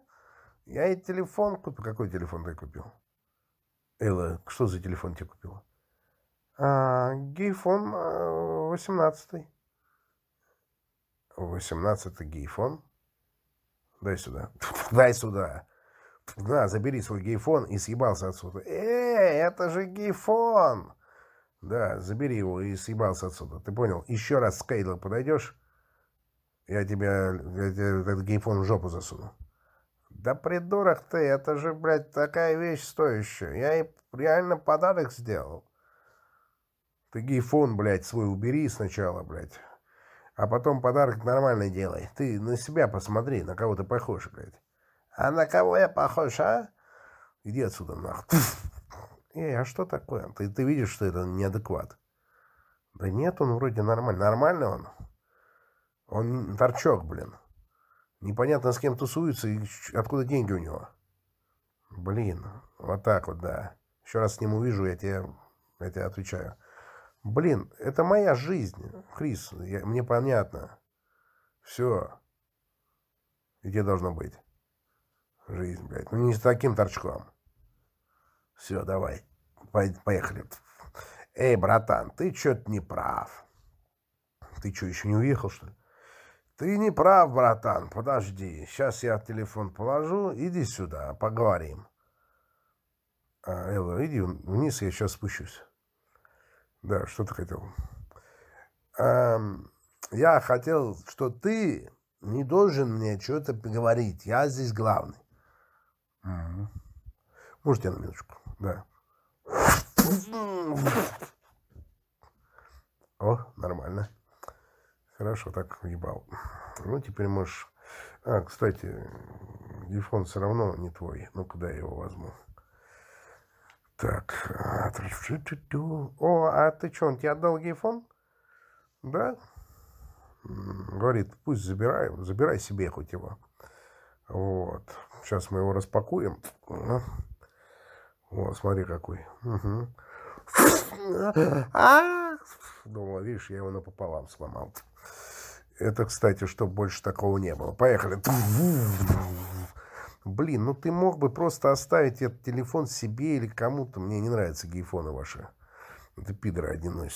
Я и телефон купил. Какой телефон ты купил? Элла, что за телефон тебе купила? А, гейфон 18. 18 гейфон? Дай сюда. Дай сюда. На, забери свой гейфон и съебался отсюда. Эй, это же гейфон! Да, забери его и съебался отсюда. Ты понял? Еще раз с Кейла подойдешь, я тебя, я тебе этот гейфон в жопу засуну. Да придурок ты, это же, блядь, такая вещь стоящая. Я ей реально подарок сделал. Ты гейфон, блядь, свой убери сначала, блядь. А потом подарок нормальный делай. Ты на себя посмотри, на кого ты похож, блядь. А на кого я похож, а? Иди отсюда, нахуй. Эй, а что такое? Ты, ты видишь, что это неадекват? Да нет, он вроде нормальный. Нормальный он? Он торчок, блин. Непонятно, с кем тусуется и откуда деньги у него. Блин, вот так вот, да. Еще раз с ним увижу, я тебе, я тебе отвечаю. Блин, это моя жизнь, Крис, я, мне понятно. Все. Где должно быть? Жизнь, блядь. Ну, не с таким торчком. Все, давай, поехали. Эй, братан, ты что-то не прав. Ты что, еще не уехал, что ли? Ты не прав, братан, подожди. Сейчас я телефон положу, иди сюда, поговорим. А, Элла, иди вниз, я сейчас спущусь. Да, что ты хотел? А, я хотел, что ты не должен мне что-то говорить. Я здесь главный. Угу. Можете на минуточку? Да. О, нормально. Хорошо, так ебал. Ну, теперь можешь... А, кстати, телефон все равно не твой. Ну, куда я его возьму? Так. О, а ты что, он тебе отдал гейфон? Да? Говорит, пусть забирай, забирай себе хоть его. Вот. Сейчас мы его распакуем. Вот, смотри какой. Угу. Думала, видишь, я его напополам сломал. Это, кстати, чтобы больше такого не было. Поехали. Блин, ну ты мог бы просто оставить этот телефон себе или кому-то. Мне не нравятся гейфоны ваши. Это пидоры один.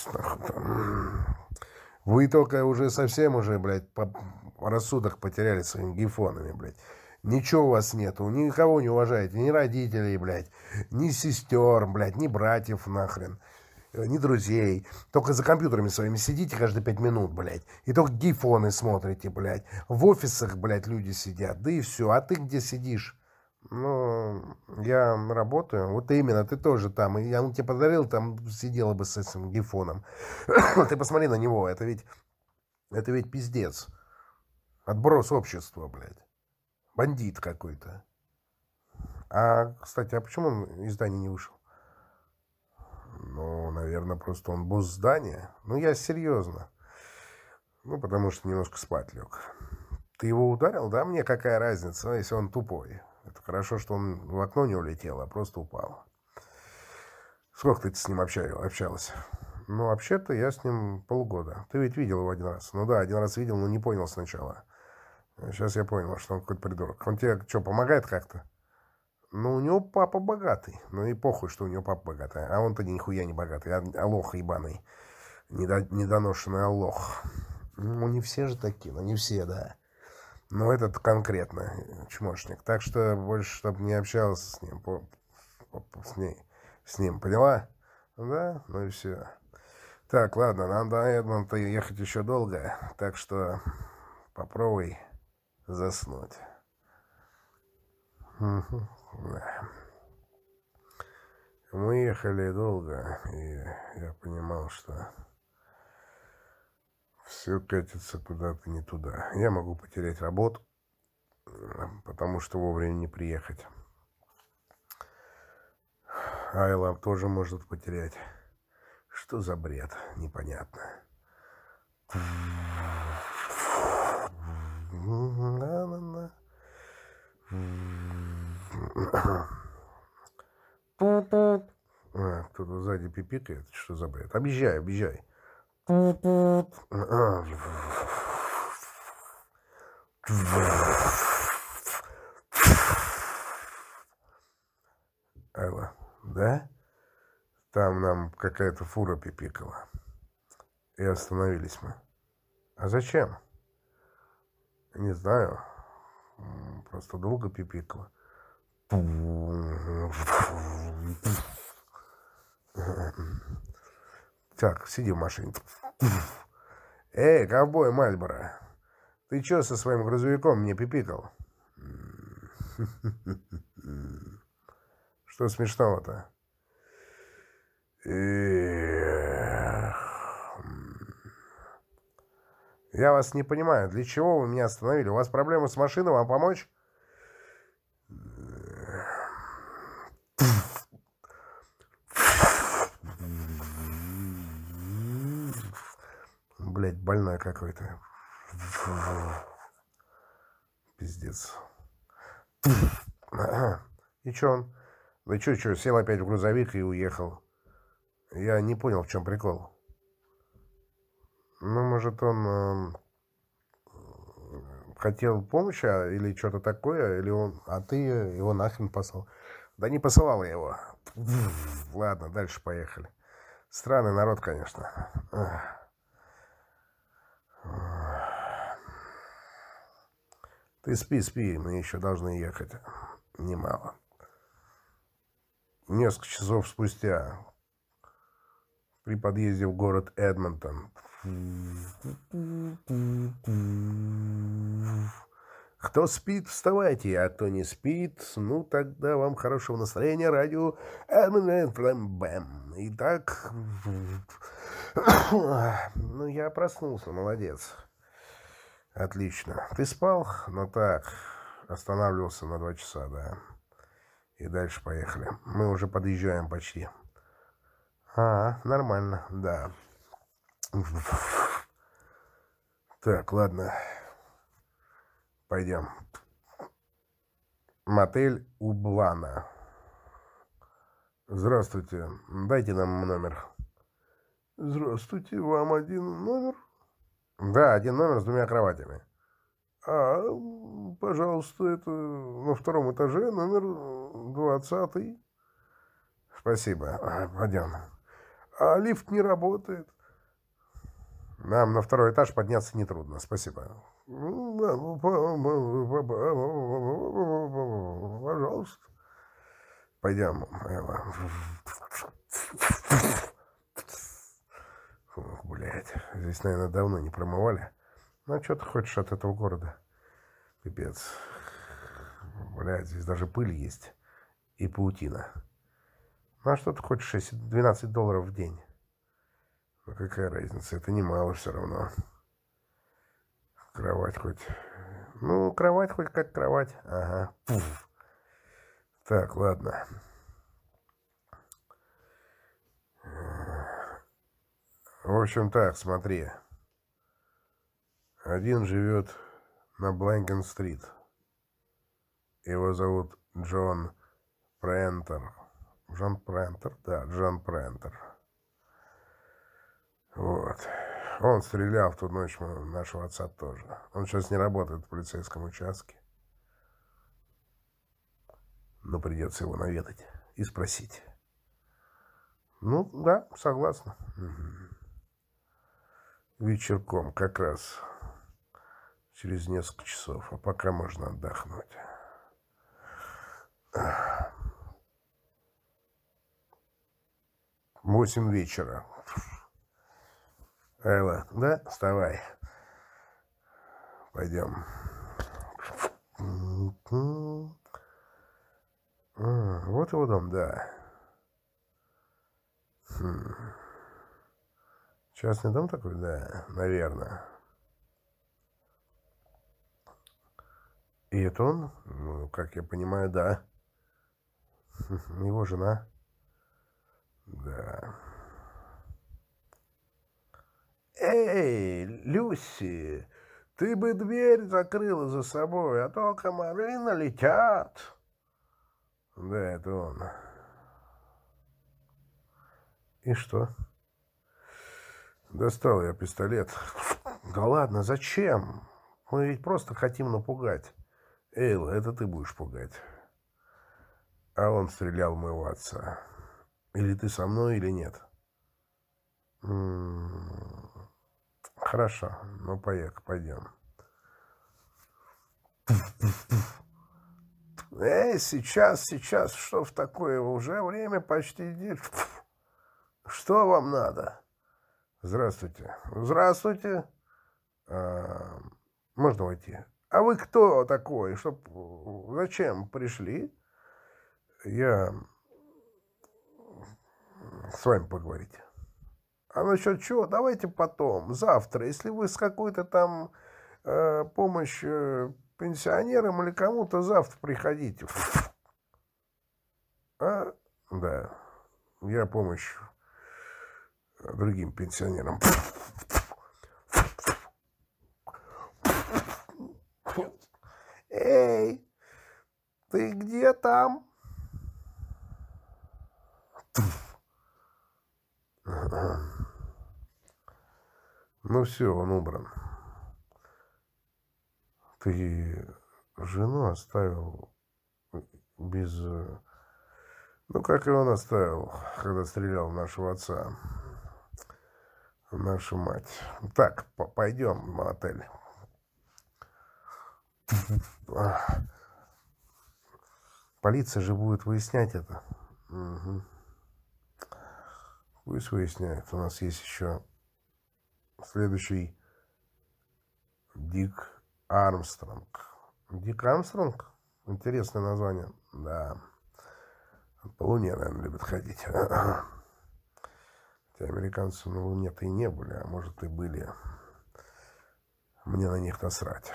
Вы только уже совсем уже, блядь, по рассудок потеряли своими гейфонами, блядь. Ничего у вас нету, никого не уважаете, ни родителей, блядь, ни сестер, блядь, ни братьев нахрен. Э, ни друзей. Только за компьютерами своими сидите каждые пять минут, блядь. И только гейфоны смотрите, блядь. В офисах, блядь, люди сидят. Да и все. А ты где сидишь? Ну, я работаю. Вот именно, ты тоже там. И я ну, тебе подарил, там сидела бы с этим гейфоном. ты посмотри на него. Это ведь, это ведь пиздец. Отброс общества, блядь. Бандит какой-то. А, кстати, а почему он из здания не вышел? Ну, наверное, просто он босс здания. Ну, я серьезно. Ну, потому что немножко спать лег. Ты его ударил? Да, мне какая разница, если он тупой. Это хорошо, что он в окно не улетел, а просто упал. Сколько ты с ним общалась? Ну, вообще-то я с ним полгода. Ты ведь видел его один раз. Ну да, один раз видел, но не понял сначала. Сейчас я понял, что он какой-то придурок. Он тебе что, помогает как-то? Ну, у него папа богатый. Ну и похуй, что у него папа богатый. А он-то нихуя не богатый. А алох ебаный. Недо, недоношенный алох. Ну, не все же такие. Ну, не все, да. Но этот конкретно чмошник. Так что больше, чтобы не общался с ним. По, с, ней, с ним. Поняла? Да? Ну и все. Так, ладно, нам до Эдмонта ехать еще долго. Так что попробуй заснуть. Угу. Да. Мы ехали долго, и я понимал, что все катится куда-то не туда. Я могу потерять работу, потому что вовремя не приехать. Айла тоже может потерять. Что за бред? Непонятно. Кто-то сзади пипикает. Что за бред? Объезжай, объезжай. Алло, да? Там нам какая-то фура пипикала. И остановились мы. А зачем? Не знаю. Просто долго пипикала. Так, сиди в машине. Эй, ковбой Мальборо, ты чё со своим грузовиком мне пипикал? Что смешного-то? Я вас не понимаю, для чего вы меня остановили? У вас проблемы с машиной, вам помочь? Блять, больной какой-то. Пиздец. И чё он? Да чё, чё, сел опять в грузовик и уехал. Я не понял, в чем прикол. Ну, может, он э, хотел помощи а, или что-то такое, или он... А ты его нахрен послал. Да не посылал я его. Ладно, дальше поехали. Странный народ, конечно. Ты спи, спи, мы еще должны ехать. Немало. Несколько часов спустя при подъезде в город Эдмонтон. Кто спит, вставайте, а кто не спит, ну тогда вам хорошего настроения, радио Бэм. Итак, ну я проснулся, молодец. Отлично. Ты спал? Ну так, останавливался на два часа, да. И дальше поехали. Мы уже подъезжаем почти. А, нормально, да. Так, ладно. Пойдем. Мотель Ублана. Здравствуйте. Дайте нам номер. Здравствуйте. Вам один номер? Да, один номер с двумя кроватями. А, пожалуйста, это на втором этаже, номер двадцатый. Спасибо. Пойдем а лифт не работает. Нам на второй этаж подняться нетрудно, спасибо. Пожалуйста. Пойдем. Фу, блядь, здесь, наверное, давно не промывали. Ну, а что ты хочешь от этого города? Пипец. Блядь, здесь даже пыль есть. И паутина. Ну, а что ты хочешь, если 12 долларов в день? Ну, какая разница? Это немало все равно. Кровать хоть... Ну, кровать хоть как кровать. Ага. Пуф. Так, ладно. В общем так, смотри. Один живет на Бланкен-стрит. Его зовут Джон Прентер. Джон Прентер, да, Джон Прентер. Вот. Он стрелял в ту ночь нашего отца тоже. Он сейчас не работает в полицейском участке. Но придется его наведать и спросить. Ну, да, согласна. Угу. Вечерком, как раз через несколько часов. А пока можно отдохнуть. Восемь вечера. Элла, да? Вставай. Пойдем. А, вот его дом, да. Хм. Частный дом такой, да, наверное. И это он? Ну, как я понимаю, да. Его жена. Да. «Эй, Люси, ты бы дверь закрыла за собой, а то комары налетят». Да, это он. И что? Достал я пистолет. Да ладно, зачем? Мы ведь просто хотим напугать. Эйла, это ты будешь пугать. А он стрелял моего отца. Или ты со мной, или нет? М -м -м. Хорошо, ну поехали, пойдем. Эй, сейчас, сейчас, что в такое? Уже время почти идет. Что вам надо? Здравствуйте. Здравствуйте. А, можно войти? А вы кто такой? Чтоб... Зачем пришли? Я с вами поговорить. А насчет чего? Давайте потом, завтра. Если вы с какой-то там э, помощью э, пенсионерам или кому-то завтра приходите. А? Да. Я помощь другим пенсионерам. Эй, ты где там? Ну все, он убран. Ты жену оставил без... Ну, как и он оставил, когда стрелял нашего отца. Нашу мать. Так, пойдем в отель. Полиция же будет выяснять это. Угу. Пусть выясняет. У нас есть еще следующий Дик Армстронг. Дик Армстронг? Интересное название. Да. По Луне, наверное, любят ходить. Хотя американцы на Луне-то и не были, а может и были. Мне на них насрать.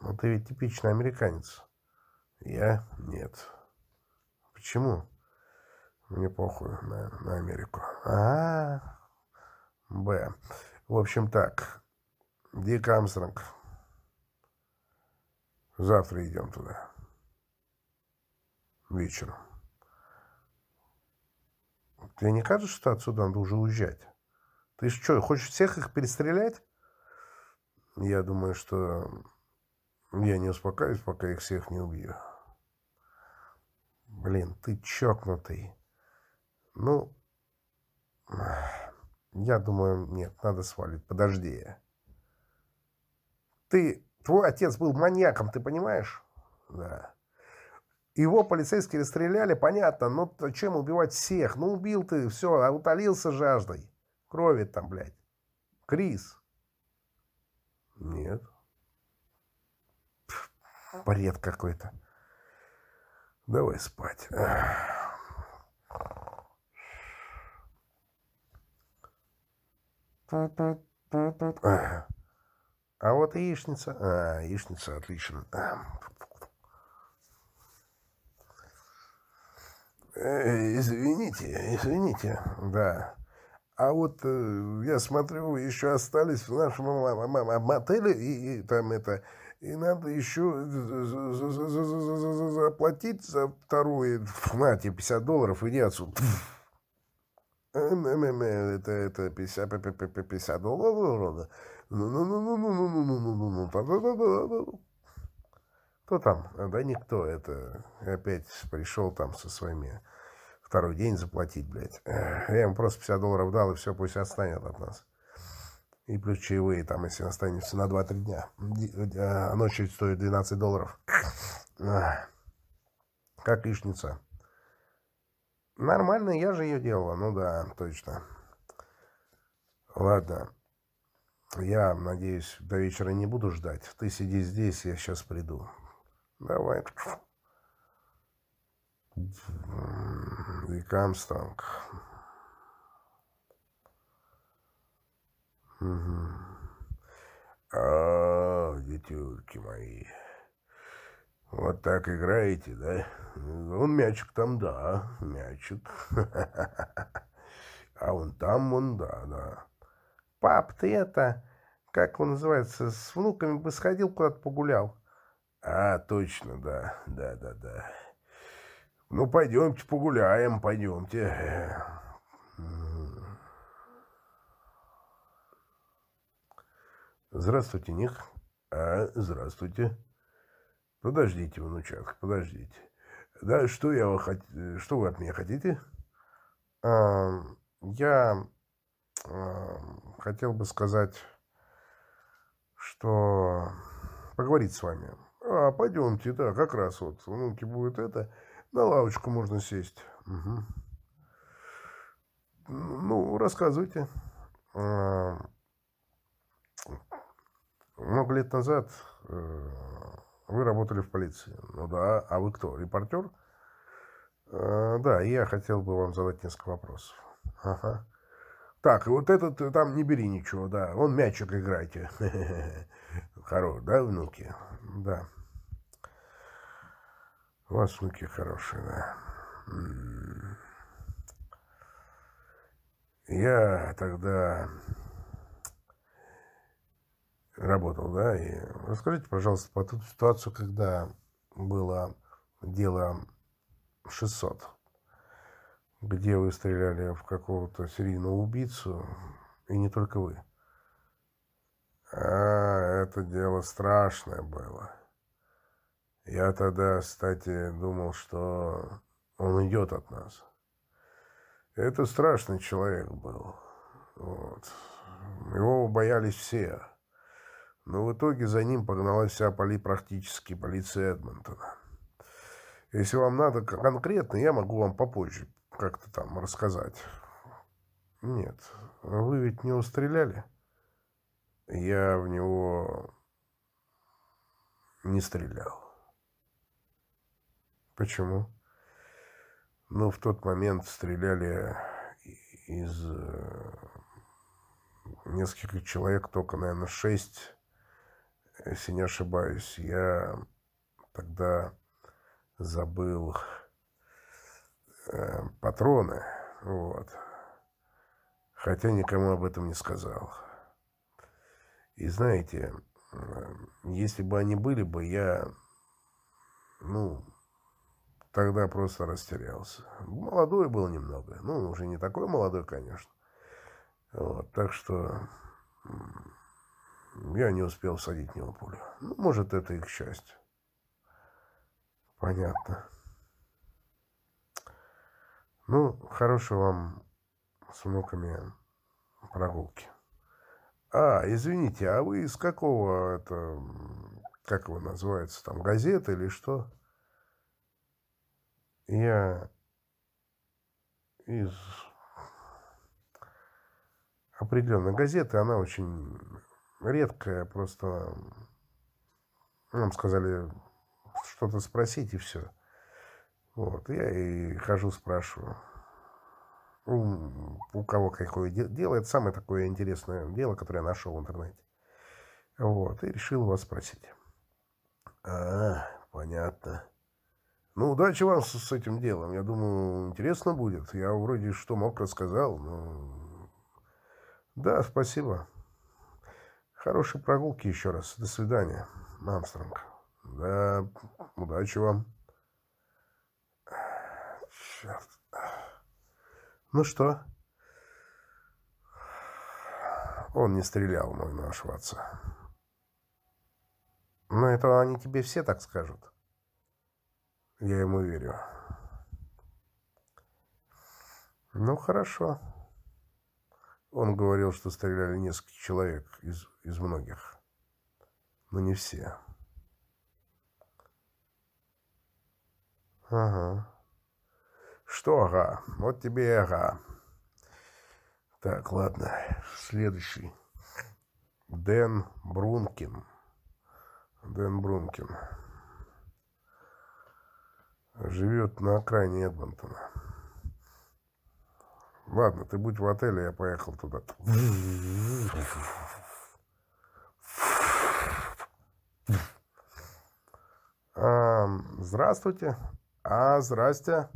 Но ты ведь типичный американец. Я? Нет. Почему? Мне похуй на, на Америку. А, -а, а Б. В общем так. Дик Амстронг. Завтра идем туда. Вечером. Тебе не кажется, что отсюда надо уже уезжать? Ты что, хочешь всех их перестрелять? Я думаю, что я не успокаюсь, пока их всех не убью. Блин, ты чокнутый. Ну, я думаю, нет, надо свалить. Подожди. Ты, твой отец был маньяком, ты понимаешь? Да. Его полицейские расстреляли, понятно, но зачем убивать всех? Ну, убил ты, все, а утолился жаждой. Крови там, блядь. Крис. Нет. Бред какой-то. Давай спать. А, вот яичница. А, яичница, отлично. Извините, извините, да. А вот э, я смотрю, еще остались в нашем мотеле, и, и там это, и надо еще заплатить за второе, нате, 50 долларов, иди отсюда. Это, это 50, 50 долларов. Ну, ну, ну, ну, ну, ну, ну, ну, ну, ну, ну, кто там? Да никто. Это опять пришел там со своими второй день заплатить, блядь. Я ему просто 50 долларов дал, и все, пусть отстанет от нас. И плюс чаевые там, если останется на 2-3 дня. А ночью стоит 12 долларов. Как яичница. Нормально, я же ее делала. Ну да, точно. Ладно. Я, надеюсь, до вечера не буду ждать. Ты сиди здесь, я сейчас приду. Давай. Дик Амстронг. Угу. А, детюрки мои. Вот так играете, да? Он мячик там, да, мячик. А он там, он, да, да. Пап, ты это, как он называется, с внуками бы сходил куда-то погулял. А, точно, да, да, да, да. Ну, пойдемте погуляем, пойдемте. Здравствуйте, Ник. А, здравствуйте. Подождите, внучатка, подождите. Да, что я хот... что вы от меня хотите? А, я а, хотел бы сказать, что поговорить с вами. А, пойдемте, да, как раз вот внуки будет это, на лавочку можно сесть. Угу. Ну, рассказывайте. А, много лет назад э, вы работали в полиции. Ну да. А вы кто? Репортер? А, да, я хотел бы вам задать несколько вопросов. Ага. Так, вот этот э, там не бери ничего, да. Вон мячик играйте. Хорош, да, внуки? Да. У вас внуки хорошие, да. Я тогда работал, да, и расскажите, пожалуйста, по ту ситуацию, когда было дело 600, где вы стреляли в какого-то серийного убийцу, и не только вы. А, это дело страшное было. Я тогда, кстати, думал, что он идет от нас. Это страшный человек был. Вот. Его боялись все. Но в итоге за ним погналась вся поли, практически полиция Эдмонтона. Если вам надо конкретно, я могу вам попозже как-то там рассказать. Нет, вы ведь не устреляли? Я в него не стрелял. Почему? Ну, в тот момент стреляли из э, нескольких человек, только, наверное, шесть если не ошибаюсь, я тогда забыл э, патроны, вот. Хотя никому об этом не сказал. И знаете, э, если бы они были бы, я, ну, тогда просто растерялся. Молодой был немного. Ну, уже не такой молодой, конечно. Вот, так что я не успел всадить в него пулю. Ну, может, это их счастье. Понятно. Ну, хорошей вам с внуками прогулки. А, извините, а вы из какого это, как его называется, там, газеты или что? Я из определенной газеты, она очень редкая, просто нам сказали что-то спросить и все. Вот, я и хожу, спрашиваю. У, у кого какое дело. Это самое такое интересное дело, которое я нашел в интернете. Вот, и решил вас спросить. А, понятно. Ну, удачи вам с, с этим делом. Я думаю, интересно будет. Я вроде что мог рассказал, но... Да, спасибо. Хорошей прогулки еще раз. До свидания, Амстронг. Да, удачи вам. Черт. Ну что? Он не стрелял, мой нашего отца. Но это они тебе все так скажут. Я ему верю. Ну, хорошо. Он говорил, что стреляли несколько человек из, из многих, но не все. Ага. Что ага? Вот тебе и ага. Так, ладно. Следующий. Дэн Брункин. Дэн Брункин. Живет на окраине Эдмонтона. Ладно, ты будь в отеле, я поехал туда. Здравствуйте. А, здрасте.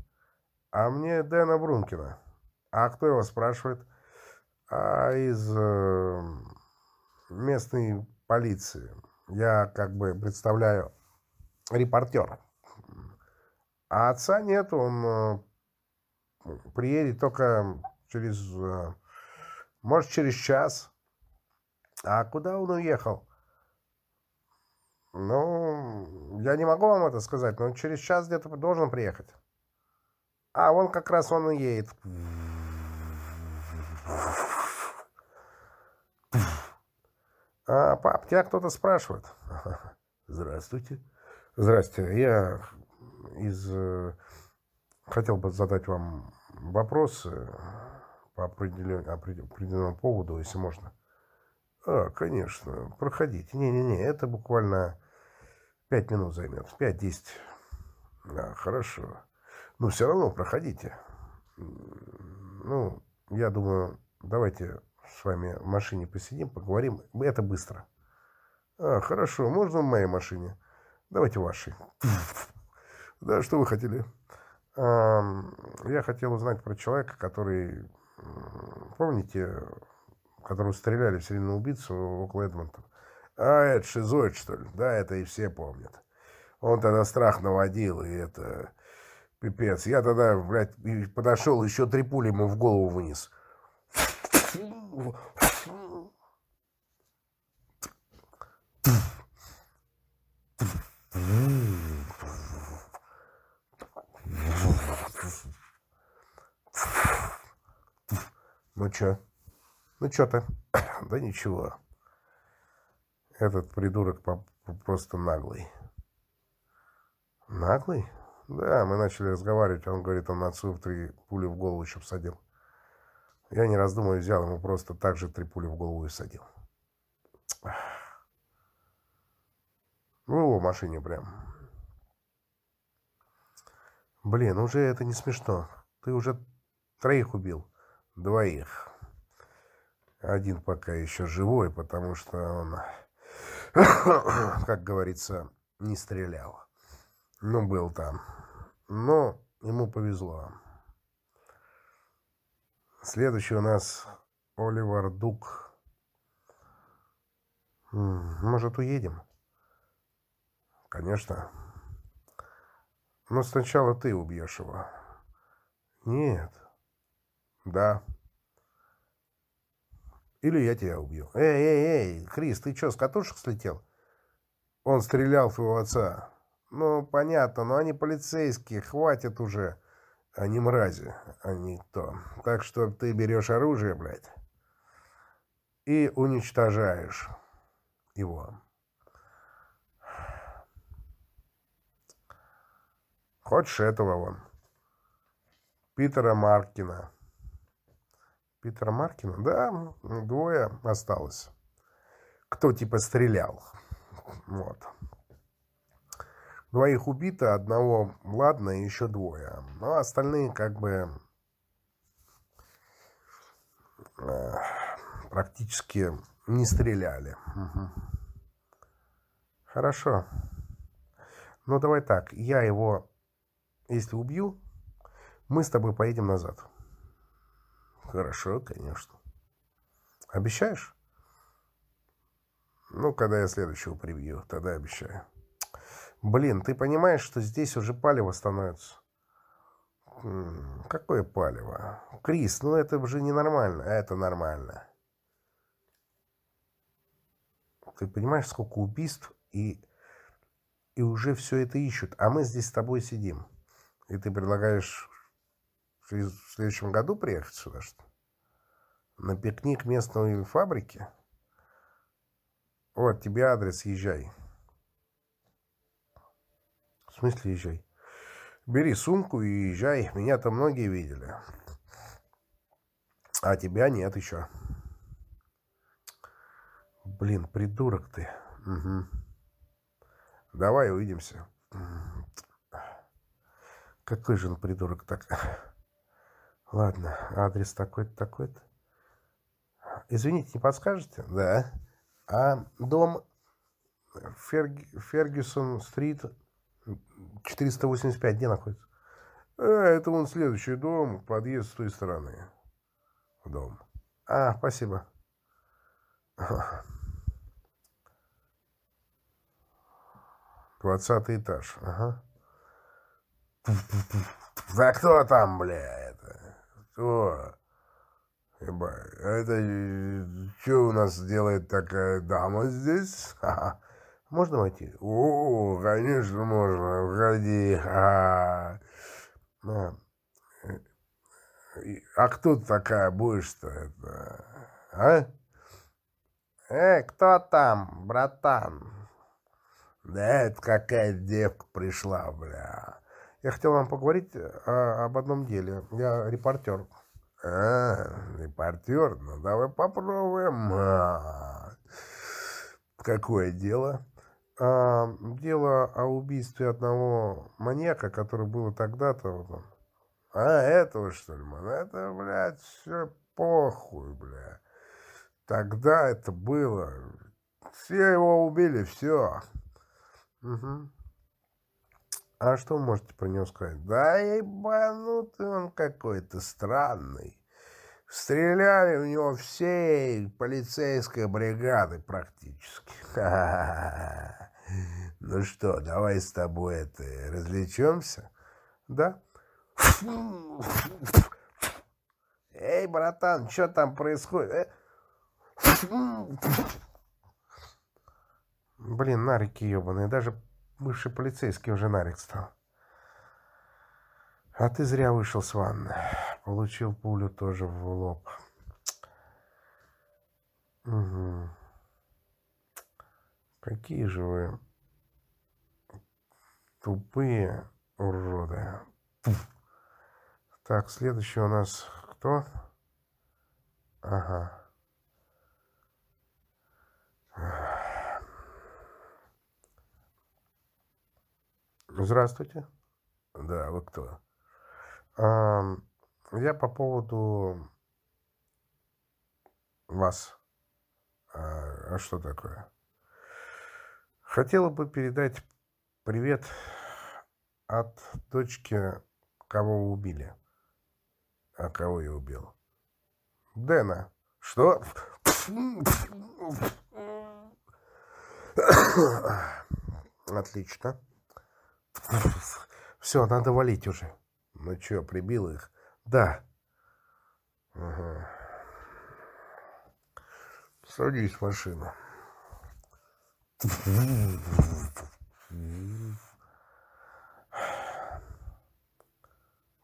А мне Дэна Брункина. А кто его спрашивает? А из э, местной полиции. Я как бы представляю репортер. А отца нет, он э, приедет только через, э, может, через час. А куда он уехал? Ну, я не могу вам это сказать, но через час где-то должен приехать. А он как раз он и едет. А, пап, тебя кто-то спрашивает. Здравствуйте. Здравствуйте. Я из э, Хотел бы задать вам вопросы по определенному поводу, если можно. А, конечно, проходите. Не-не-не, это буквально пять минут займет. Пять-десять. А, хорошо. Но все равно проходите. Ну, я думаю, давайте с вами в машине посидим, поговорим. Это быстро. А, хорошо, можно в моей машине? Давайте в вашей. Да, что вы хотели? Я хотел узнать про человека, который, помните, которого стреляли в серийного убийцу около Эдмонтона? А, это шизоид, что ли? Да, это и все помнят. Он тогда страх наводил, и это... Пипец. Я тогда, блядь, подошел, еще три пули ему в голову вынес. Ну чё? Ну чё ты? Да ничего. Этот придурок просто наглый. Наглый? Да, мы начали разговаривать, он говорит, он отцу три пули в голову еще всадил. Я, не раздумывая, взял ему просто так же три пули в голову и садил. В его машине прям. Блин, уже это не смешно. Ты уже троих убил. Двоих. Один пока еще живой, потому что он, как говорится, не стрелял. Ну, был там. Но ему повезло. Следующий у нас Оливер Дук. Может, уедем? Конечно. Но сначала ты убьешь его. Нет. Да. Или я тебя убью. Эй, эй, эй, Крис, ты что, с катушек слетел? Он стрелял в твоего отца. Ну, понятно, но они полицейские, хватит уже. Они мрази, они то. Так что ты берешь оружие, блядь, и уничтожаешь его. Хочешь этого вон? Питера Маркина. Питера Маркина? Да, двое осталось. Кто типа стрелял. Вот. Двоих убито, одного ладно, еще двое. Но остальные как бы э, практически не стреляли. Угу. Хорошо. Ну, давай так. Я его, если убью, мы с тобой поедем назад. Хорошо, конечно. Обещаешь? Ну, когда я следующего прибью, тогда обещаю. Блин, ты понимаешь, что здесь уже палево становится? Какое палево? Крис, ну это уже ненормально. А это нормально. Ты понимаешь, сколько убийств и, и уже все это ищут. А мы здесь с тобой сидим. И ты предлагаешь в следующем году приехать сюда, что На пикник местной фабрики? Вот, тебе адрес, езжай. В смысле езжай? Бери сумку и езжай. Меня-то многие видели. А тебя нет еще. Блин, придурок ты. Угу. Давай увидимся. Какой же он придурок так. Ладно, адрес такой-то, такой-то. Извините, не подскажете? Да. А дом Ферг... Фергюсон-стрит 485 где находится? А, это вон следующий дом, подъезд с той стороны. Дом. А, спасибо. Двадцатый этаж, ага. Да кто там, бля, это? Кто? Ебать, это что у нас делает такая дама здесь? Ха-ха. Можно войти? О, конечно, можно. Входи. А, а, а кто ты такая будешь-то? Это, а? Эй, кто там, братан? Да это какая девка пришла, бля. Я хотел вам поговорить о, об одном деле. Я репортер. А, репортер? Ну, давай попробуем. А, какое дело? а, дело о убийстве одного маньяка, который было тогда-то. Вот А, этого, что ли, man? Это, блядь, все похуй, бля. Тогда это было. Все его убили, все. Угу. А что вы можете про него сказать? Да ебанутый он какой-то странный. Стреляли в него всей полицейской бригады практически. Ну что, давай с тобой это развлечемся? Да? Эй, братан, что там происходит? Э? Блин, нарики ебаные. Даже бывший полицейский уже нарик стал. А ты зря вышел с ванны. Получил пулю тоже в лоб. Угу. Какие же вы тупые уроды. Так, следующий у нас кто? Ага. Здравствуйте. Да, вы кто? А, я по поводу вас. А, а что такое? Хотела бы передать привет от дочки, кого вы убили. А кого я убил? Дэна. Что? Отлично. Все, надо валить уже. Ну что, прибил их? Да. Ага. Садись в машину.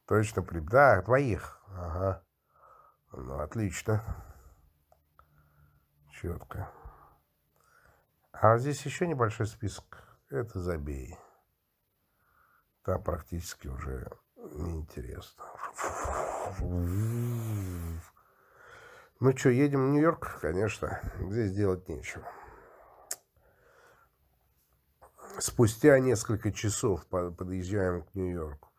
Точно прибил? Да, двоих. Ага. Ну, отлично. Четко. А здесь еще небольшой список. Это забей. Там практически уже неинтересно. Ну что, едем в Нью-Йорк? Конечно. Здесь делать нечего. Спустя несколько часов подъезжаем к Нью-Йорку.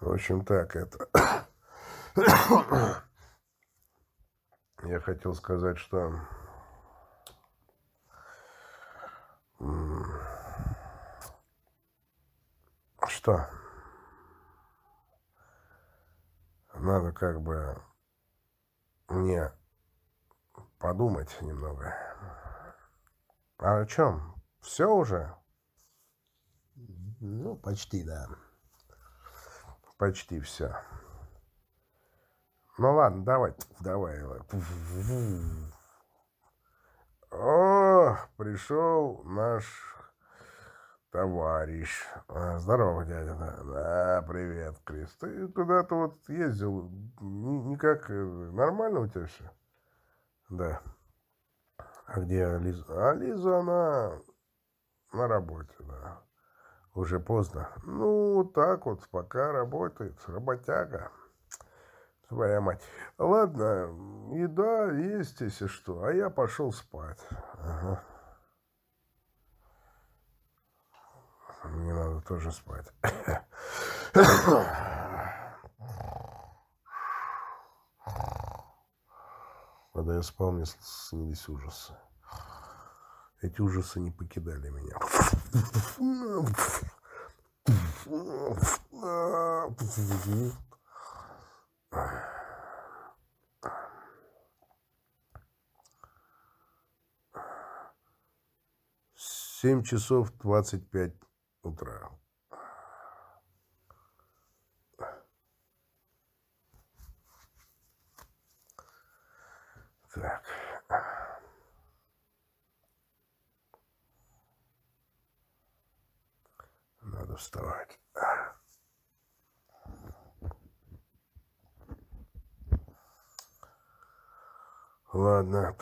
В общем, так это... Я хотел сказать, что... Что? Надо как бы мне подумать немного. А о чем? Все уже? Ну, почти, да. Почти все. Ну ладно, давай, давай. О, пришел наш товарищ. А, здорово, дядя. Да, привет, Крис. Ты куда-то вот ездил. Никак э, нормально у тебя все? Да. А где Лиза? А она на работе, да. Уже поздно. Ну, так вот, пока работает. Работяга. Твоя мать. Ладно, еда есть, если что. А я пошел спать. Ага. Мне надо тоже спать. Когда я спал, мне снились ужасы. Эти ужасы не покидали меня. Семь часов двадцать пять утра. Так. Надо вставать. Ладно.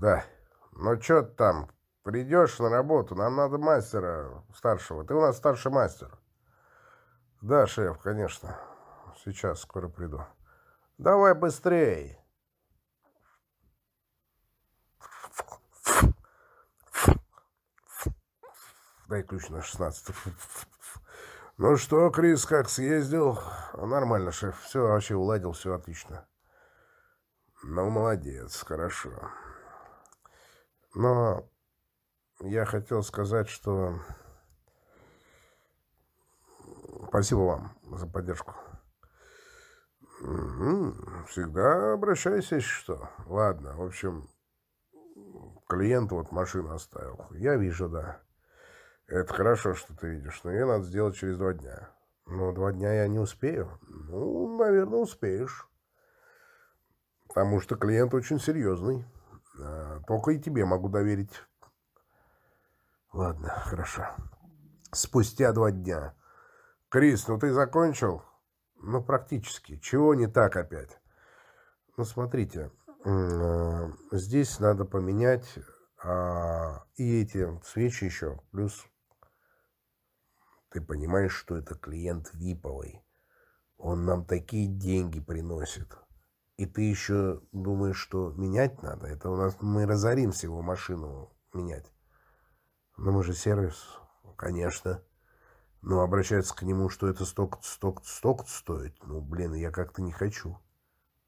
Да. Ну, что там? Придешь на работу, нам надо мастера старшего. Ты у нас старший мастер. Да, шеф, конечно. Сейчас, скоро приду. Давай быстрей. Дай ключ на 16. Ну что, Крис, как съездил? Нормально, шеф. Все вообще уладил, все отлично. Ну, молодец, хорошо. Но я хотел сказать, что спасибо вам за поддержку. Всегда обращайся, если что. Ладно, в общем, клиент вот машину оставил. Я вижу, да. Это хорошо, что ты видишь, но ее надо сделать через два дня. Но два дня я не успею. Ну, наверное, успеешь. Потому что клиент очень серьезный. А, только и тебе могу доверить Ладно, хорошо. Спустя два дня. Крис, ну ты закончил? Ну, практически. Чего не так опять? Ну, смотрите, э, здесь надо поменять а, и эти свечи еще. Плюс ты понимаешь, что это клиент виповый. Он нам такие деньги приносит. И ты еще думаешь, что менять надо? Это у нас мы разоримся его машину менять. Но мы же сервис, конечно. Но обращаться к нему, что это столько столько столько стоит, ну, блин, я как-то не хочу.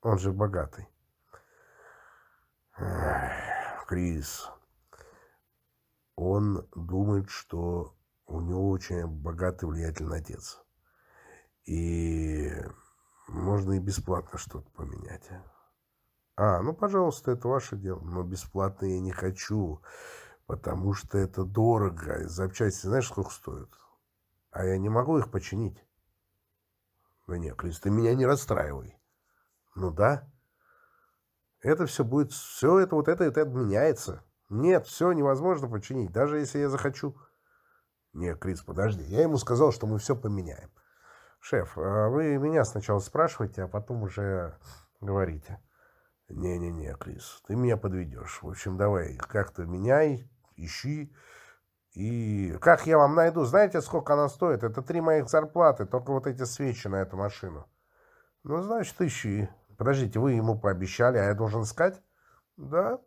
Он же богатый. Эх, Крис. Он думает, что у него очень богатый влиятельный отец. И можно и бесплатно что-то поменять. А, ну, пожалуйста, это ваше дело. Но бесплатно я не хочу, потому что это дорого. Запчасти знаешь, сколько стоят? А я не могу их починить. Да нет, Крис, ты меня не расстраивай. Ну да. Это все будет, все это вот это, это меняется. Нет, все невозможно починить, даже если я захочу. Нет, Крис, подожди. Я ему сказал, что мы все поменяем. Шеф, а вы меня сначала спрашиваете, а потом уже говорите. Не-не-не, Крис, ты меня подведешь. В общем, давай, как-то меняй, ищи. И как я вам найду? Знаете, сколько она стоит? Это три моих зарплаты, только вот эти свечи на эту машину. Ну, значит, ищи. Подождите, вы ему пообещали, а я должен искать? Да.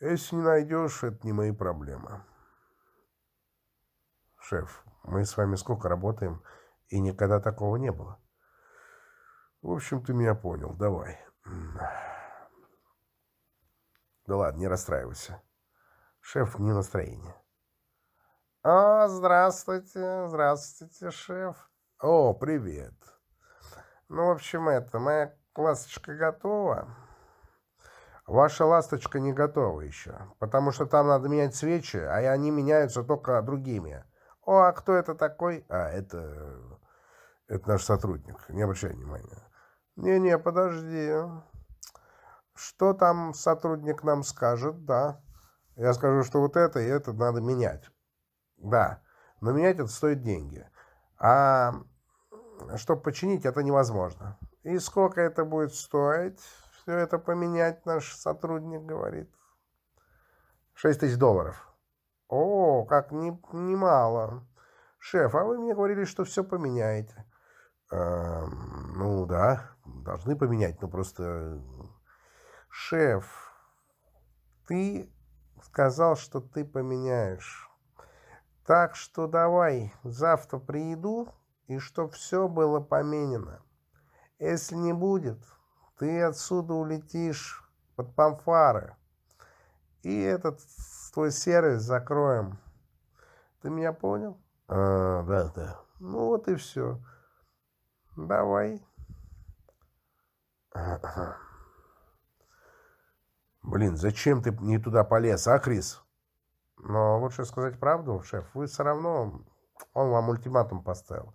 Если не найдешь, это не мои проблемы. Шеф, мы с вами сколько работаем, и никогда такого не было. В общем, ты меня понял. Давай. Да ладно, не расстраивайся. Шеф не настроение. О, здравствуйте, здравствуйте, шеф. О, привет. Ну, в общем, это, моя ласточка готова. Ваша ласточка не готова еще, потому что там надо менять свечи, а они меняются только другими. О, а кто это такой? А, это... Это наш сотрудник, не обращай внимания. Не-не, подожди. Что там сотрудник нам скажет, да? Я скажу, что вот это и это надо менять. Да, но менять это стоит деньги. А чтобы починить, это невозможно. И сколько это будет стоить, все это поменять, наш сотрудник говорит. 6 тысяч долларов. О, как не, немало. Шеф, а вы мне говорили, что все поменяете. Э, ну да, должны поменять, но просто... Шеф, ты сказал, что ты поменяешь. Так что давай, завтра приеду, и чтоб все было поменено. Если не будет, ты отсюда улетишь под памфары. И этот твой сервис закроем. Ты меня понял? А, да, да. Ну вот и все. Давай. Блин, зачем ты не туда полез, а, Крис? Но лучше сказать правду, шеф. Вы все равно... Он вам ультиматум поставил.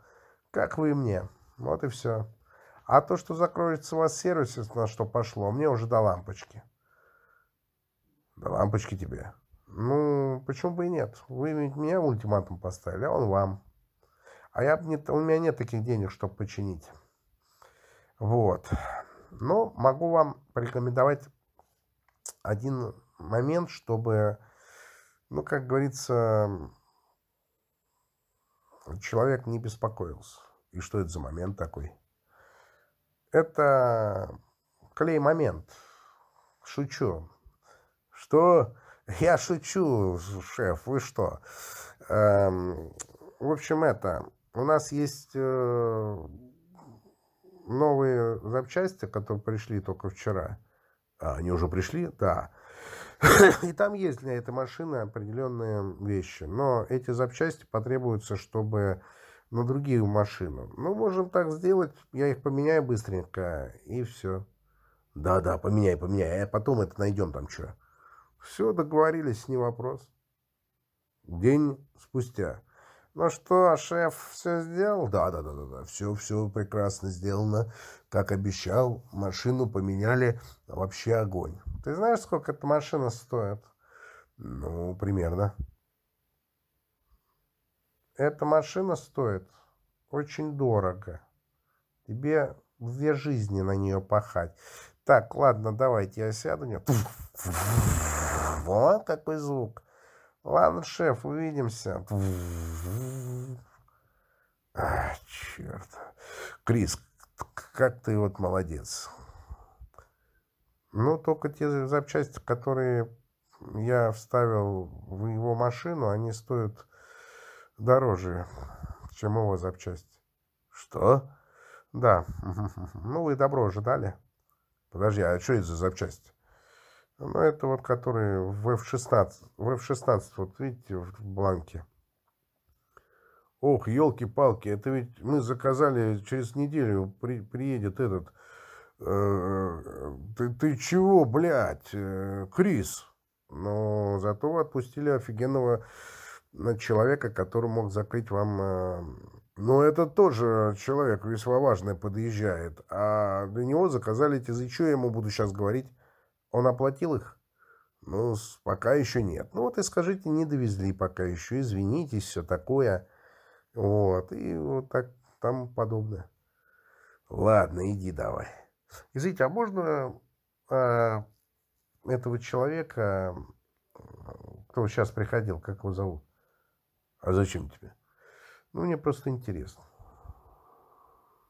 Как вы мне. Вот и все. А то, что закроется у вас сервис, на что пошло, мне уже до лампочки. До лампочки тебе? Ну, почему бы и нет? Вы ведь меня ультиматум поставили, а он вам. А я, не, у меня нет таких денег, чтобы починить. Вот. Но могу вам порекомендовать один момент, чтобы, ну, как говорится, человек не беспокоился. И что это за момент такой? Это клей-момент. Шучу. Что? Я шучу, шеф, вы что? Эм, в общем, это... У нас есть э, новые запчасти, которые пришли только вчера. А, они уже пришли? Да. И там есть для этой машины определенные вещи. Но эти запчасти потребуются, чтобы на другие машины. Ну, можем так сделать. Я их поменяю быстренько, и все. Да-да, поменяй, поменяй. А потом это найдем там что. Все, договорились, не вопрос. День спустя. Ну что, шеф все сделал? Да, да, да, да, да. Все, все прекрасно сделано. Как обещал, машину поменяли. Вообще огонь. Ты знаешь, сколько эта машина стоит? Ну, примерно. Эта машина стоит очень дорого. Тебе две жизни на нее пахать. Так, ладно, давайте я сяду. Вот какой звук. Ладно, шеф, увидимся. А, черт. Крис, как ты вот молодец. Ну, только те запчасти, которые я вставил в его машину, они стоят дороже, чем его запчасти. Что? Да. Ну, вы добро ожидали. Подожди, а что это за запчасти? Ну, это вот которые в F-16. В F-16, вот видите, в бланке. Ох, елки-палки, это ведь мы заказали через неделю, при, приедет этот... Э, ты, ты чего, блядь, э, Крис? Но зато отпустили офигенного э, человека, который мог закрыть вам... Э, но это тоже человек весьма важный подъезжает. А для него заказали эти... За что я ему буду сейчас говорить? Он оплатил их? Ну, пока еще нет. Ну вот и скажите, не довезли пока еще. Извинитесь, все такое. Вот. И вот так там подобное. Ладно, иди давай. Извините, а можно а, этого человека, кто сейчас приходил, как его зовут? А зачем тебе? Ну, мне просто интересно.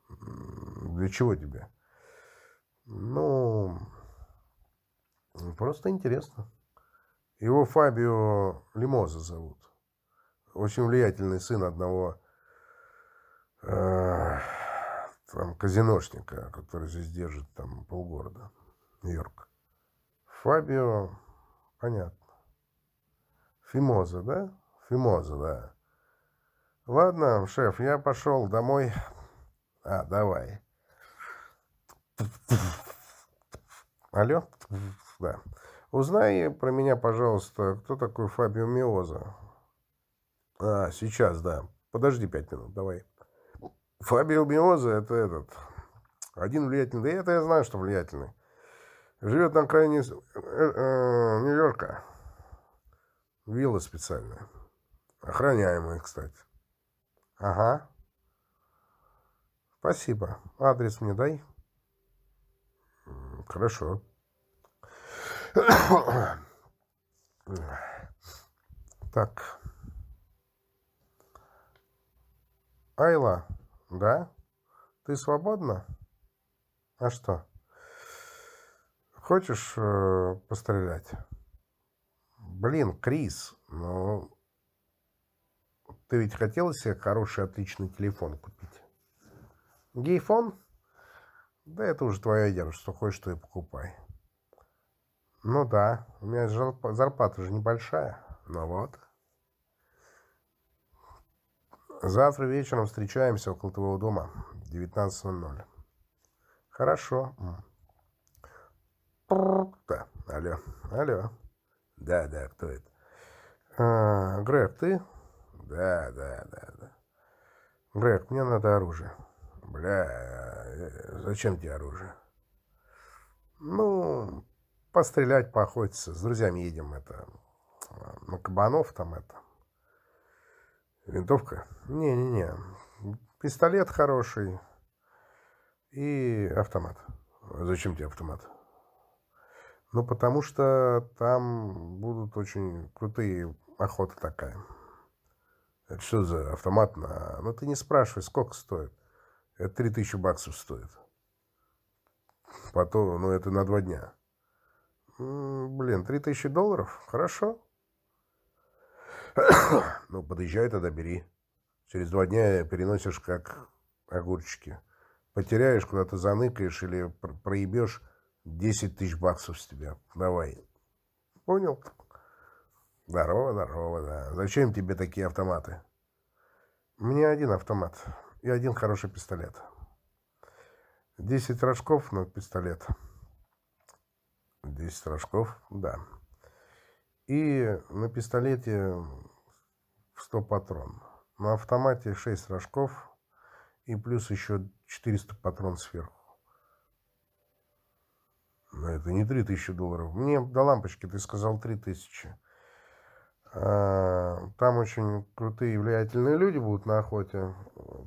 Для чего тебе? Ну, просто интересно. Его Фабио Лимоза зовут. Очень влиятельный сын одного э, там казиношника, который здесь держит там полгорода, Нью-Йорк. Фабио, понятно. Фимоза, да? Фимоза, да. Ладно, шеф, я пошел домой. А, давай. Алло? Да. Узнай про меня, пожалуйста, кто такой Фабио Миоза. А, сейчас, да. Подожди пять минут, давай. Фабио Миоза это этот. Один влиятельный. Да это я знаю, что влиятельный. Живет на окраине э, э, Нью-Йорка. Вилла специальная. Охраняемая, кстати. Ага. Спасибо. Адрес мне дай. Хорошо. Так. Айла, да? Ты свободна? А что? Хочешь э, пострелять? Блин, Крис, ну... Ты ведь хотела себе хороший, отличный телефон купить? Гейфон? Да это уже твое дело, что хочешь, что и покупай. Ну да, у меня зарплата же небольшая. Ну вот. Завтра вечером встречаемся около твоего дома. 19.00. Хорошо. Да, алло, алло. Да, да, кто это? А, Грег, ты? Да, да, да, да. Грег, мне надо оружие. Бля, э, зачем тебе оружие? Ну, пострелять, поохотиться. С друзьями едем, это, на кабанов там, это. Винтовка? Не-не-не. Пистолет хороший и автомат. Зачем тебе автомат? Ну, потому что там будут очень крутые охоты такая. Это что за автомат на... Ну, ты не спрашивай, сколько стоит. Это 3000 баксов стоит. Потом, ну, это на два дня. Блин, 3000 долларов? Хорошо. ну, подъезжай тогда, бери. Через два дня переносишь как огурчики. Потеряешь, куда-то заныкаешь или проебешь 10 тысяч баксов с тебя. Давай. Понял? Здорово, здорово, да. Зачем тебе такие автоматы? Мне один автомат и один хороший пистолет. Десять рожков на пистолет. Десять рожков, да. И на пистолете 100 патрон. На автомате 6 рожков и плюс еще 400 патрон сверху. Но это не 3000 долларов. Мне до лампочки ты сказал 3000. А, там очень крутые влиятельные люди будут на охоте.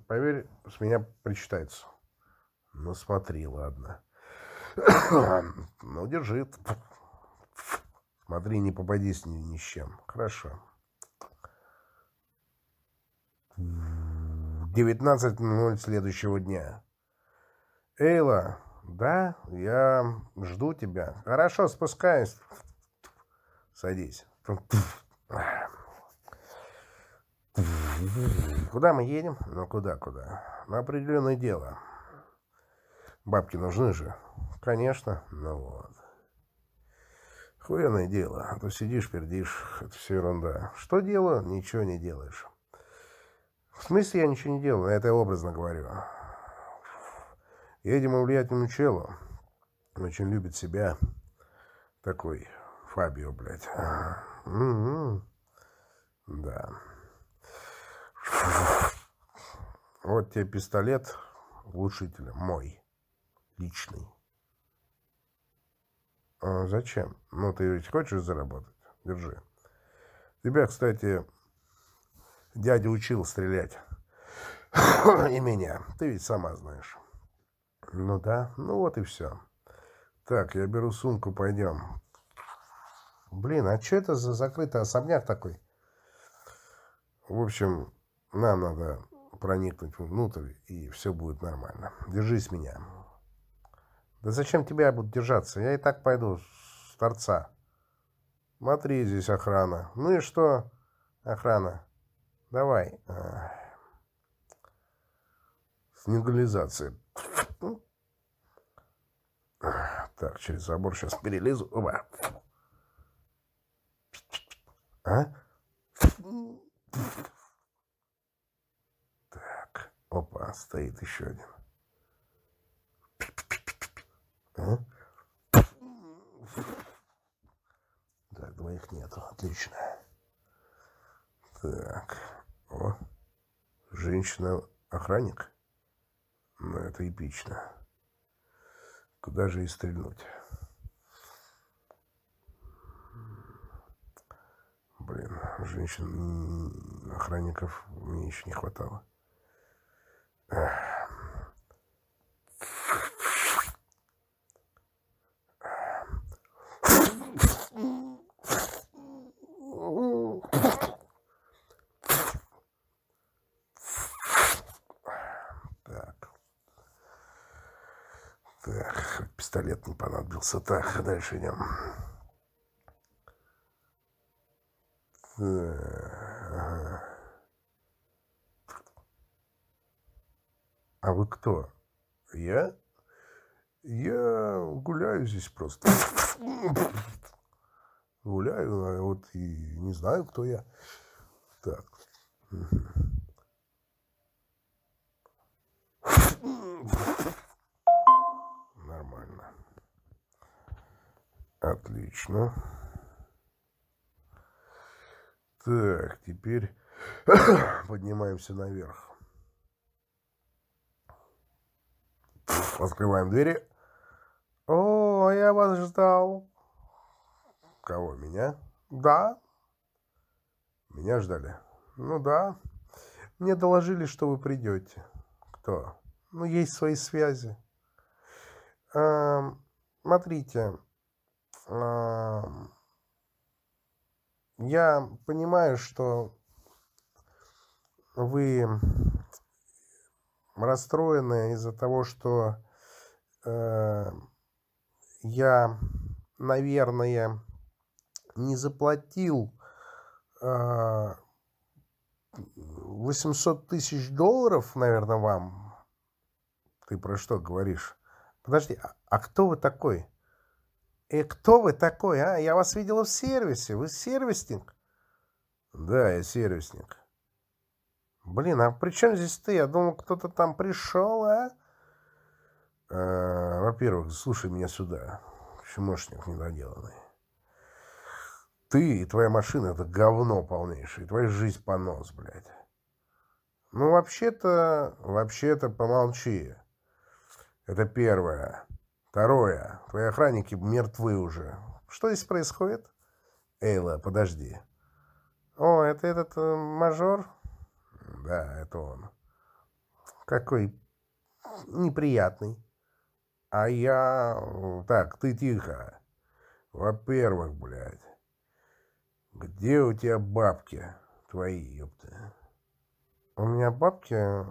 Поверь, с меня причитается. Ну, смотри, ладно. ну, держи. Смотри, не попадись ни, ни с чем. Хорошо. 19.00 следующего дня. Эйла, да, я жду тебя. Хорошо, спускаюсь. Садись. Куда мы едем? Ну, куда-куда? На определенное дело. Бабки нужны же. Конечно. Ну вот. Хуяное дело. А то сидишь, пердишь. Это все ерунда. Что делаю? Ничего не делаешь. В смысле я ничего не делаю? Это я образно говорю. Едем влиятельному челу. Очень любит себя. Такой Фабио, блядь. Угу. Да. Вот тебе пистолет глушителя. Мой. Личный. А зачем? Ну, ты ведь хочешь заработать? Держи. Тебя, кстати, дядя учил стрелять. И меня. Ты ведь сама знаешь. Ну да, ну вот и все. Так, я беру сумку, пойдем. Блин, а что это за закрытый особняк такой? В общем, нам надо проникнуть внутрь, и все будет нормально. Держись меня. Да зачем тебя я буду держаться? Я и так пойду с торца. Смотри, здесь охрана. Ну и что, охрана? Давай. Сигнализация. Так, через забор сейчас перелезу. Оба. А? Так, опа, стоит еще один. А? Так, двоих нету, отлично. Так, о, женщина-охранник. Ну, это эпично. Куда же и стрельнуть? Блин, женщин-охранников мне еще не хватало. Так. Так, пистолет не понадобился. Так, дальше идем. А вы кто? Я? Я гуляю здесь просто. Гуляю, а вот и не знаю, кто я. Так. Отлично. Так, теперь поднимаемся наверх. Открываем двери. О, я вас ждал. Кого, меня? Да. Меня ждали? Ну да. Мне доложили, что вы придете. Кто? Ну, есть свои связи. А, смотрите. А, я понимаю, что вы расстроены из-за того, что э, я, наверное, не заплатил э, 800 тысяч долларов, наверное, вам. Ты про что говоришь? Подожди, а, а кто вы такой? И кто вы такой, а? Я вас видела в сервисе. Вы сервисник? Да, я сервисник. Блин, а при чем здесь ты? Я думал, кто-то там пришел, а? а Во-первых, слушай меня сюда. Чмошник недоделанный. Ты и твоя машина — это говно полнейшее. Твоя жизнь понос, блядь. Ну, вообще-то, вообще-то помолчи. Это первое. Второе. Твои охранники мертвы уже. Что здесь происходит? Эйла, подожди. О, это этот э, мажор? Да, это он. Какой неприятный. А я... Так, ты тихо. Во-первых, блядь, где у тебя бабки твои, ёпта? У меня бабки,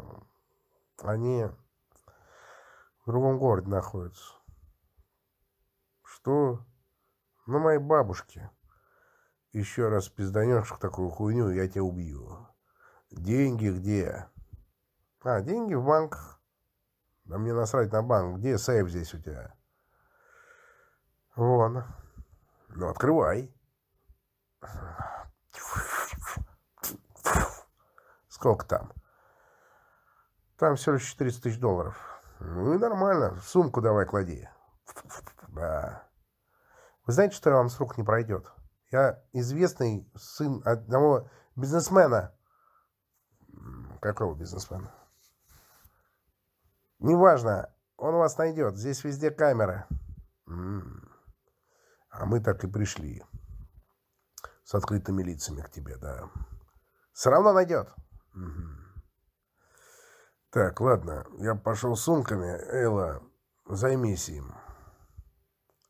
они в другом городе находятся. Что? Ну, моей бабушке. Еще раз пизданешь такую хуйню, я тебя убью. Деньги где? А, деньги в банках. Да мне насрать на банк. Где сейф здесь у тебя? Вон. Ну, открывай. Сколько там? Там всего лишь 400 тысяч долларов. Ну и нормально. В сумку давай клади. Да. Вы знаете, что вам с рук не пройдет? Я известный сын одного бизнесмена. Какого бизнесмена? Неважно. Он вас найдет. Здесь везде камеры. А мы так и пришли. С открытыми лицами к тебе, да. Все равно найдет. Так, ладно. Я пошел с сумками. Элла, займись им.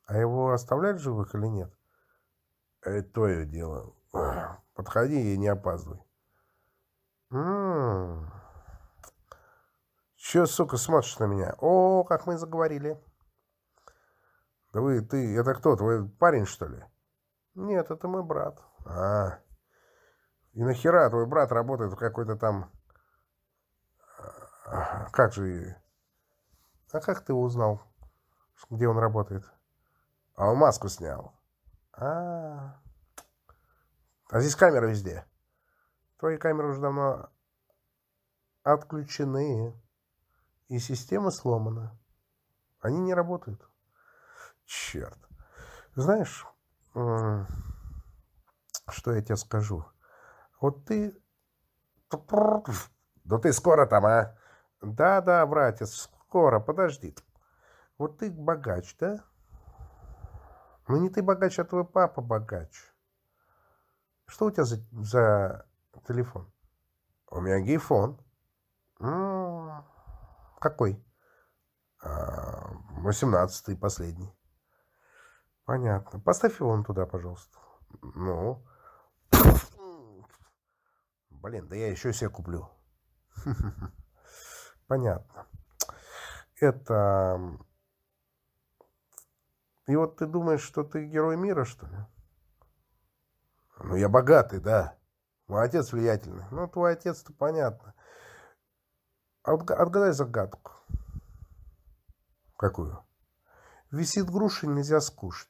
А его оставлять живых или нет? Это твое дело. Подходи и не опаздывай. М-м. Че, сука, смотришь на меня? О, как мы заговорили. Да вы, ты, это кто, твой парень, что ли? Нет, это мой брат. А, и нахера твой брат работает в какой-то там... Как же... А как ты узнал, где он работает? А он маску снял. А, а здесь камеры везде. Твои камеры уже давно отключены, и система сломана. Они не работают. Черт. Знаешь, что я тебе скажу? Вот ты... Да ты скоро там, а? Да-да, братец, скоро, подожди. Вот ты богач, да? Ну не ты богач, а твой папа богач. Что у тебя за, за телефон? У меня гейфон. Какой? А, восемнадцатый, последний. Понятно. Поставь его вон туда, пожалуйста. Ну. Блин, да я еще себе куплю. Понятно. Это... И вот ты думаешь, что ты герой мира, что ли? Ну, я богатый, да. Мой отец влиятельный. Ну, твой отец-то понятно. Отгадай загадку. Какую? Висит груша, нельзя скушать.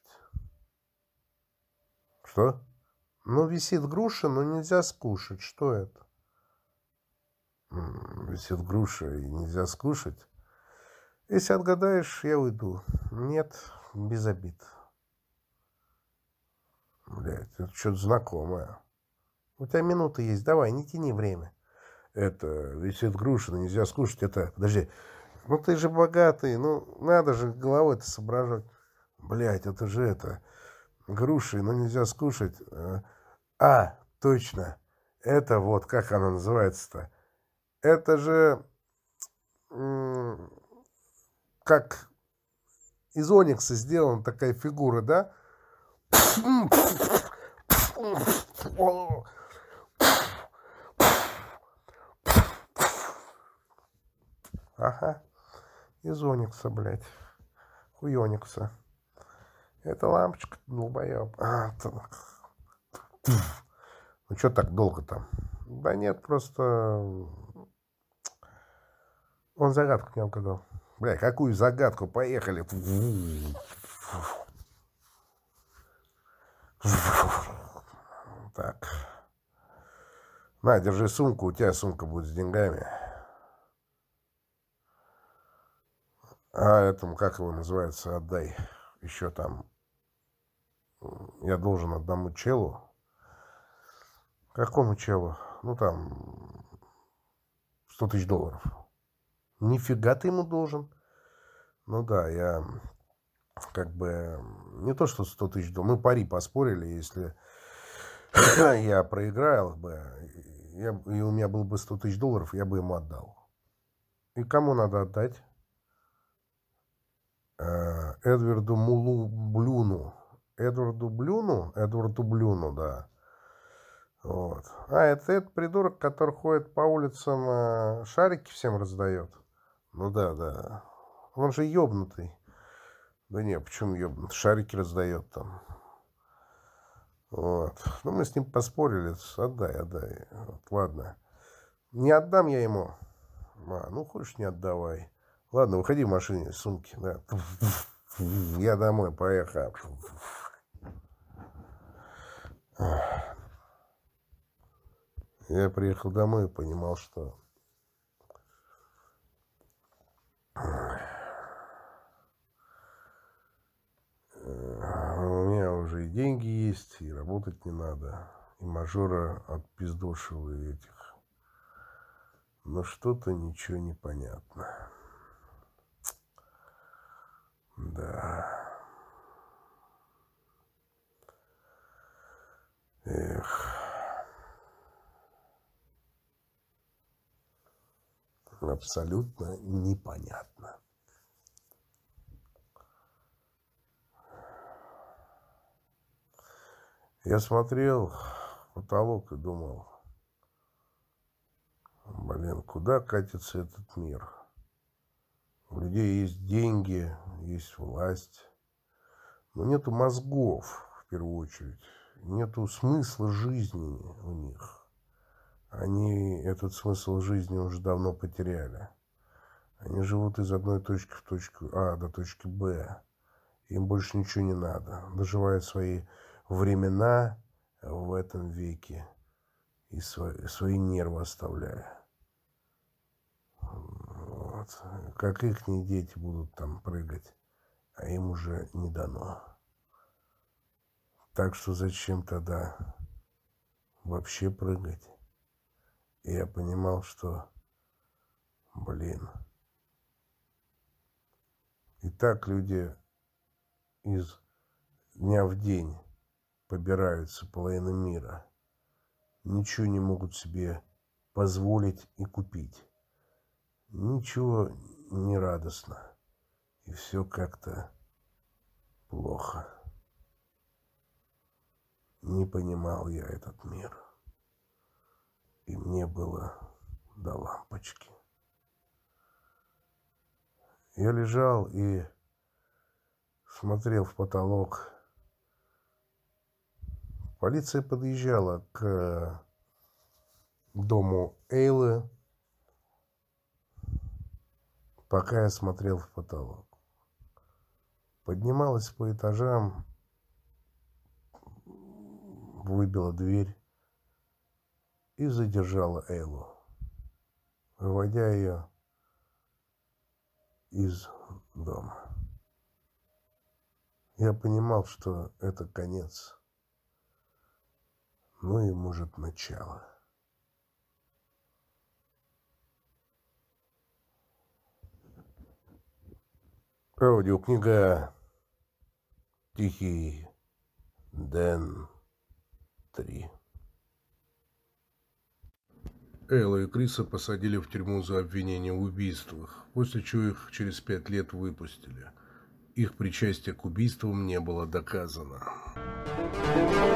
Что? Ну, висит груша, но нельзя скушать. Что это? Висит груша и нельзя скушать? Если отгадаешь, я уйду. Нет, без обид. Блядь, это что-то знакомое. У тебя минута есть, давай, не тяни время. Это, висит но нельзя скушать, это... Подожди. Ну ты же богатый, ну надо же головой-то соображать. Блядь, это же это... Груши, но нельзя скушать. А, точно. Это вот, как она называется-то? Это же... Как из оникса сделана такая фигура, да? Ага, из оникса, блядь. Хуёникса. Это лампочка, долбоёб. А, ну, что так долго там? Да нет, просто... Он загадку не угадал. Бля, какую загадку? Поехали. Так. На, держи сумку. У тебя сумка будет с деньгами. А этому, как его называется, отдай. Еще там. Я должен одному челу. Какому челу? Ну, там... 100 тысяч долларов. Нифига ты ему должен. Ну да, я как бы... Не то, что 100 тысяч долларов. Мы пари поспорили, если я проиграл бы, я, и у меня было бы 100 тысяч долларов, я бы ему отдал. И кому надо отдать? э, Эдварду Мулу Блюну. Эдварду Блюну? Эдварду Блюну, да. Вот. А, это этот придурок, который ходит по улицам, э, шарики всем раздает. Ну да, да. Он же ёбнутый. Да не, почему ёбнутый? Шарики раздает там. Вот. Ну, мы с ним поспорили. Отдай, отдай. Вот, ладно. Не отдам я ему. А, ну, хочешь, не отдавай. Ладно, выходи в машине, сумки. Да. Я домой поехал. Я приехал домой и понимал, что у меня уже и деньги есть, и работать не надо. И мажора отпиздошил и этих. Но что-то ничего не понятно. Абсолютно непонятно. Я смотрел потолок и думал, блин, куда катится этот мир? У людей есть деньги, есть власть, но нету мозгов, в первую очередь. Нету смысла жизни у них. Они этот смысл жизни уже давно потеряли. Они живут из одной точки в точку А до точки Б. Им больше ничего не надо. Доживают свои времена в этом веке и свои, свои нервы оставляя. Вот. Как их дети будут там прыгать, а им уже не дано. Так что зачем тогда вообще прыгать? И я понимал, что, блин, и так люди из дня в день побираются половины мира, ничего не могут себе позволить и купить. Ничего не радостно. И все как-то плохо. Не понимал я этот мир. И мне было до лампочки. Я лежал и смотрел в потолок. Полиция подъезжала к дому Эйлы, пока я смотрел в потолок. Поднималась по этажам, выбила дверь и задержала Эйлу, выводя ее из дома. Я понимал, что это конец, ну и, может, начало. Аудиокнига «Тихий Дэн 3». Элла и Криса посадили в тюрьму за обвинение в убийствах, после чего их через пять лет выпустили. Их причастие к убийствам не было доказано. Thank.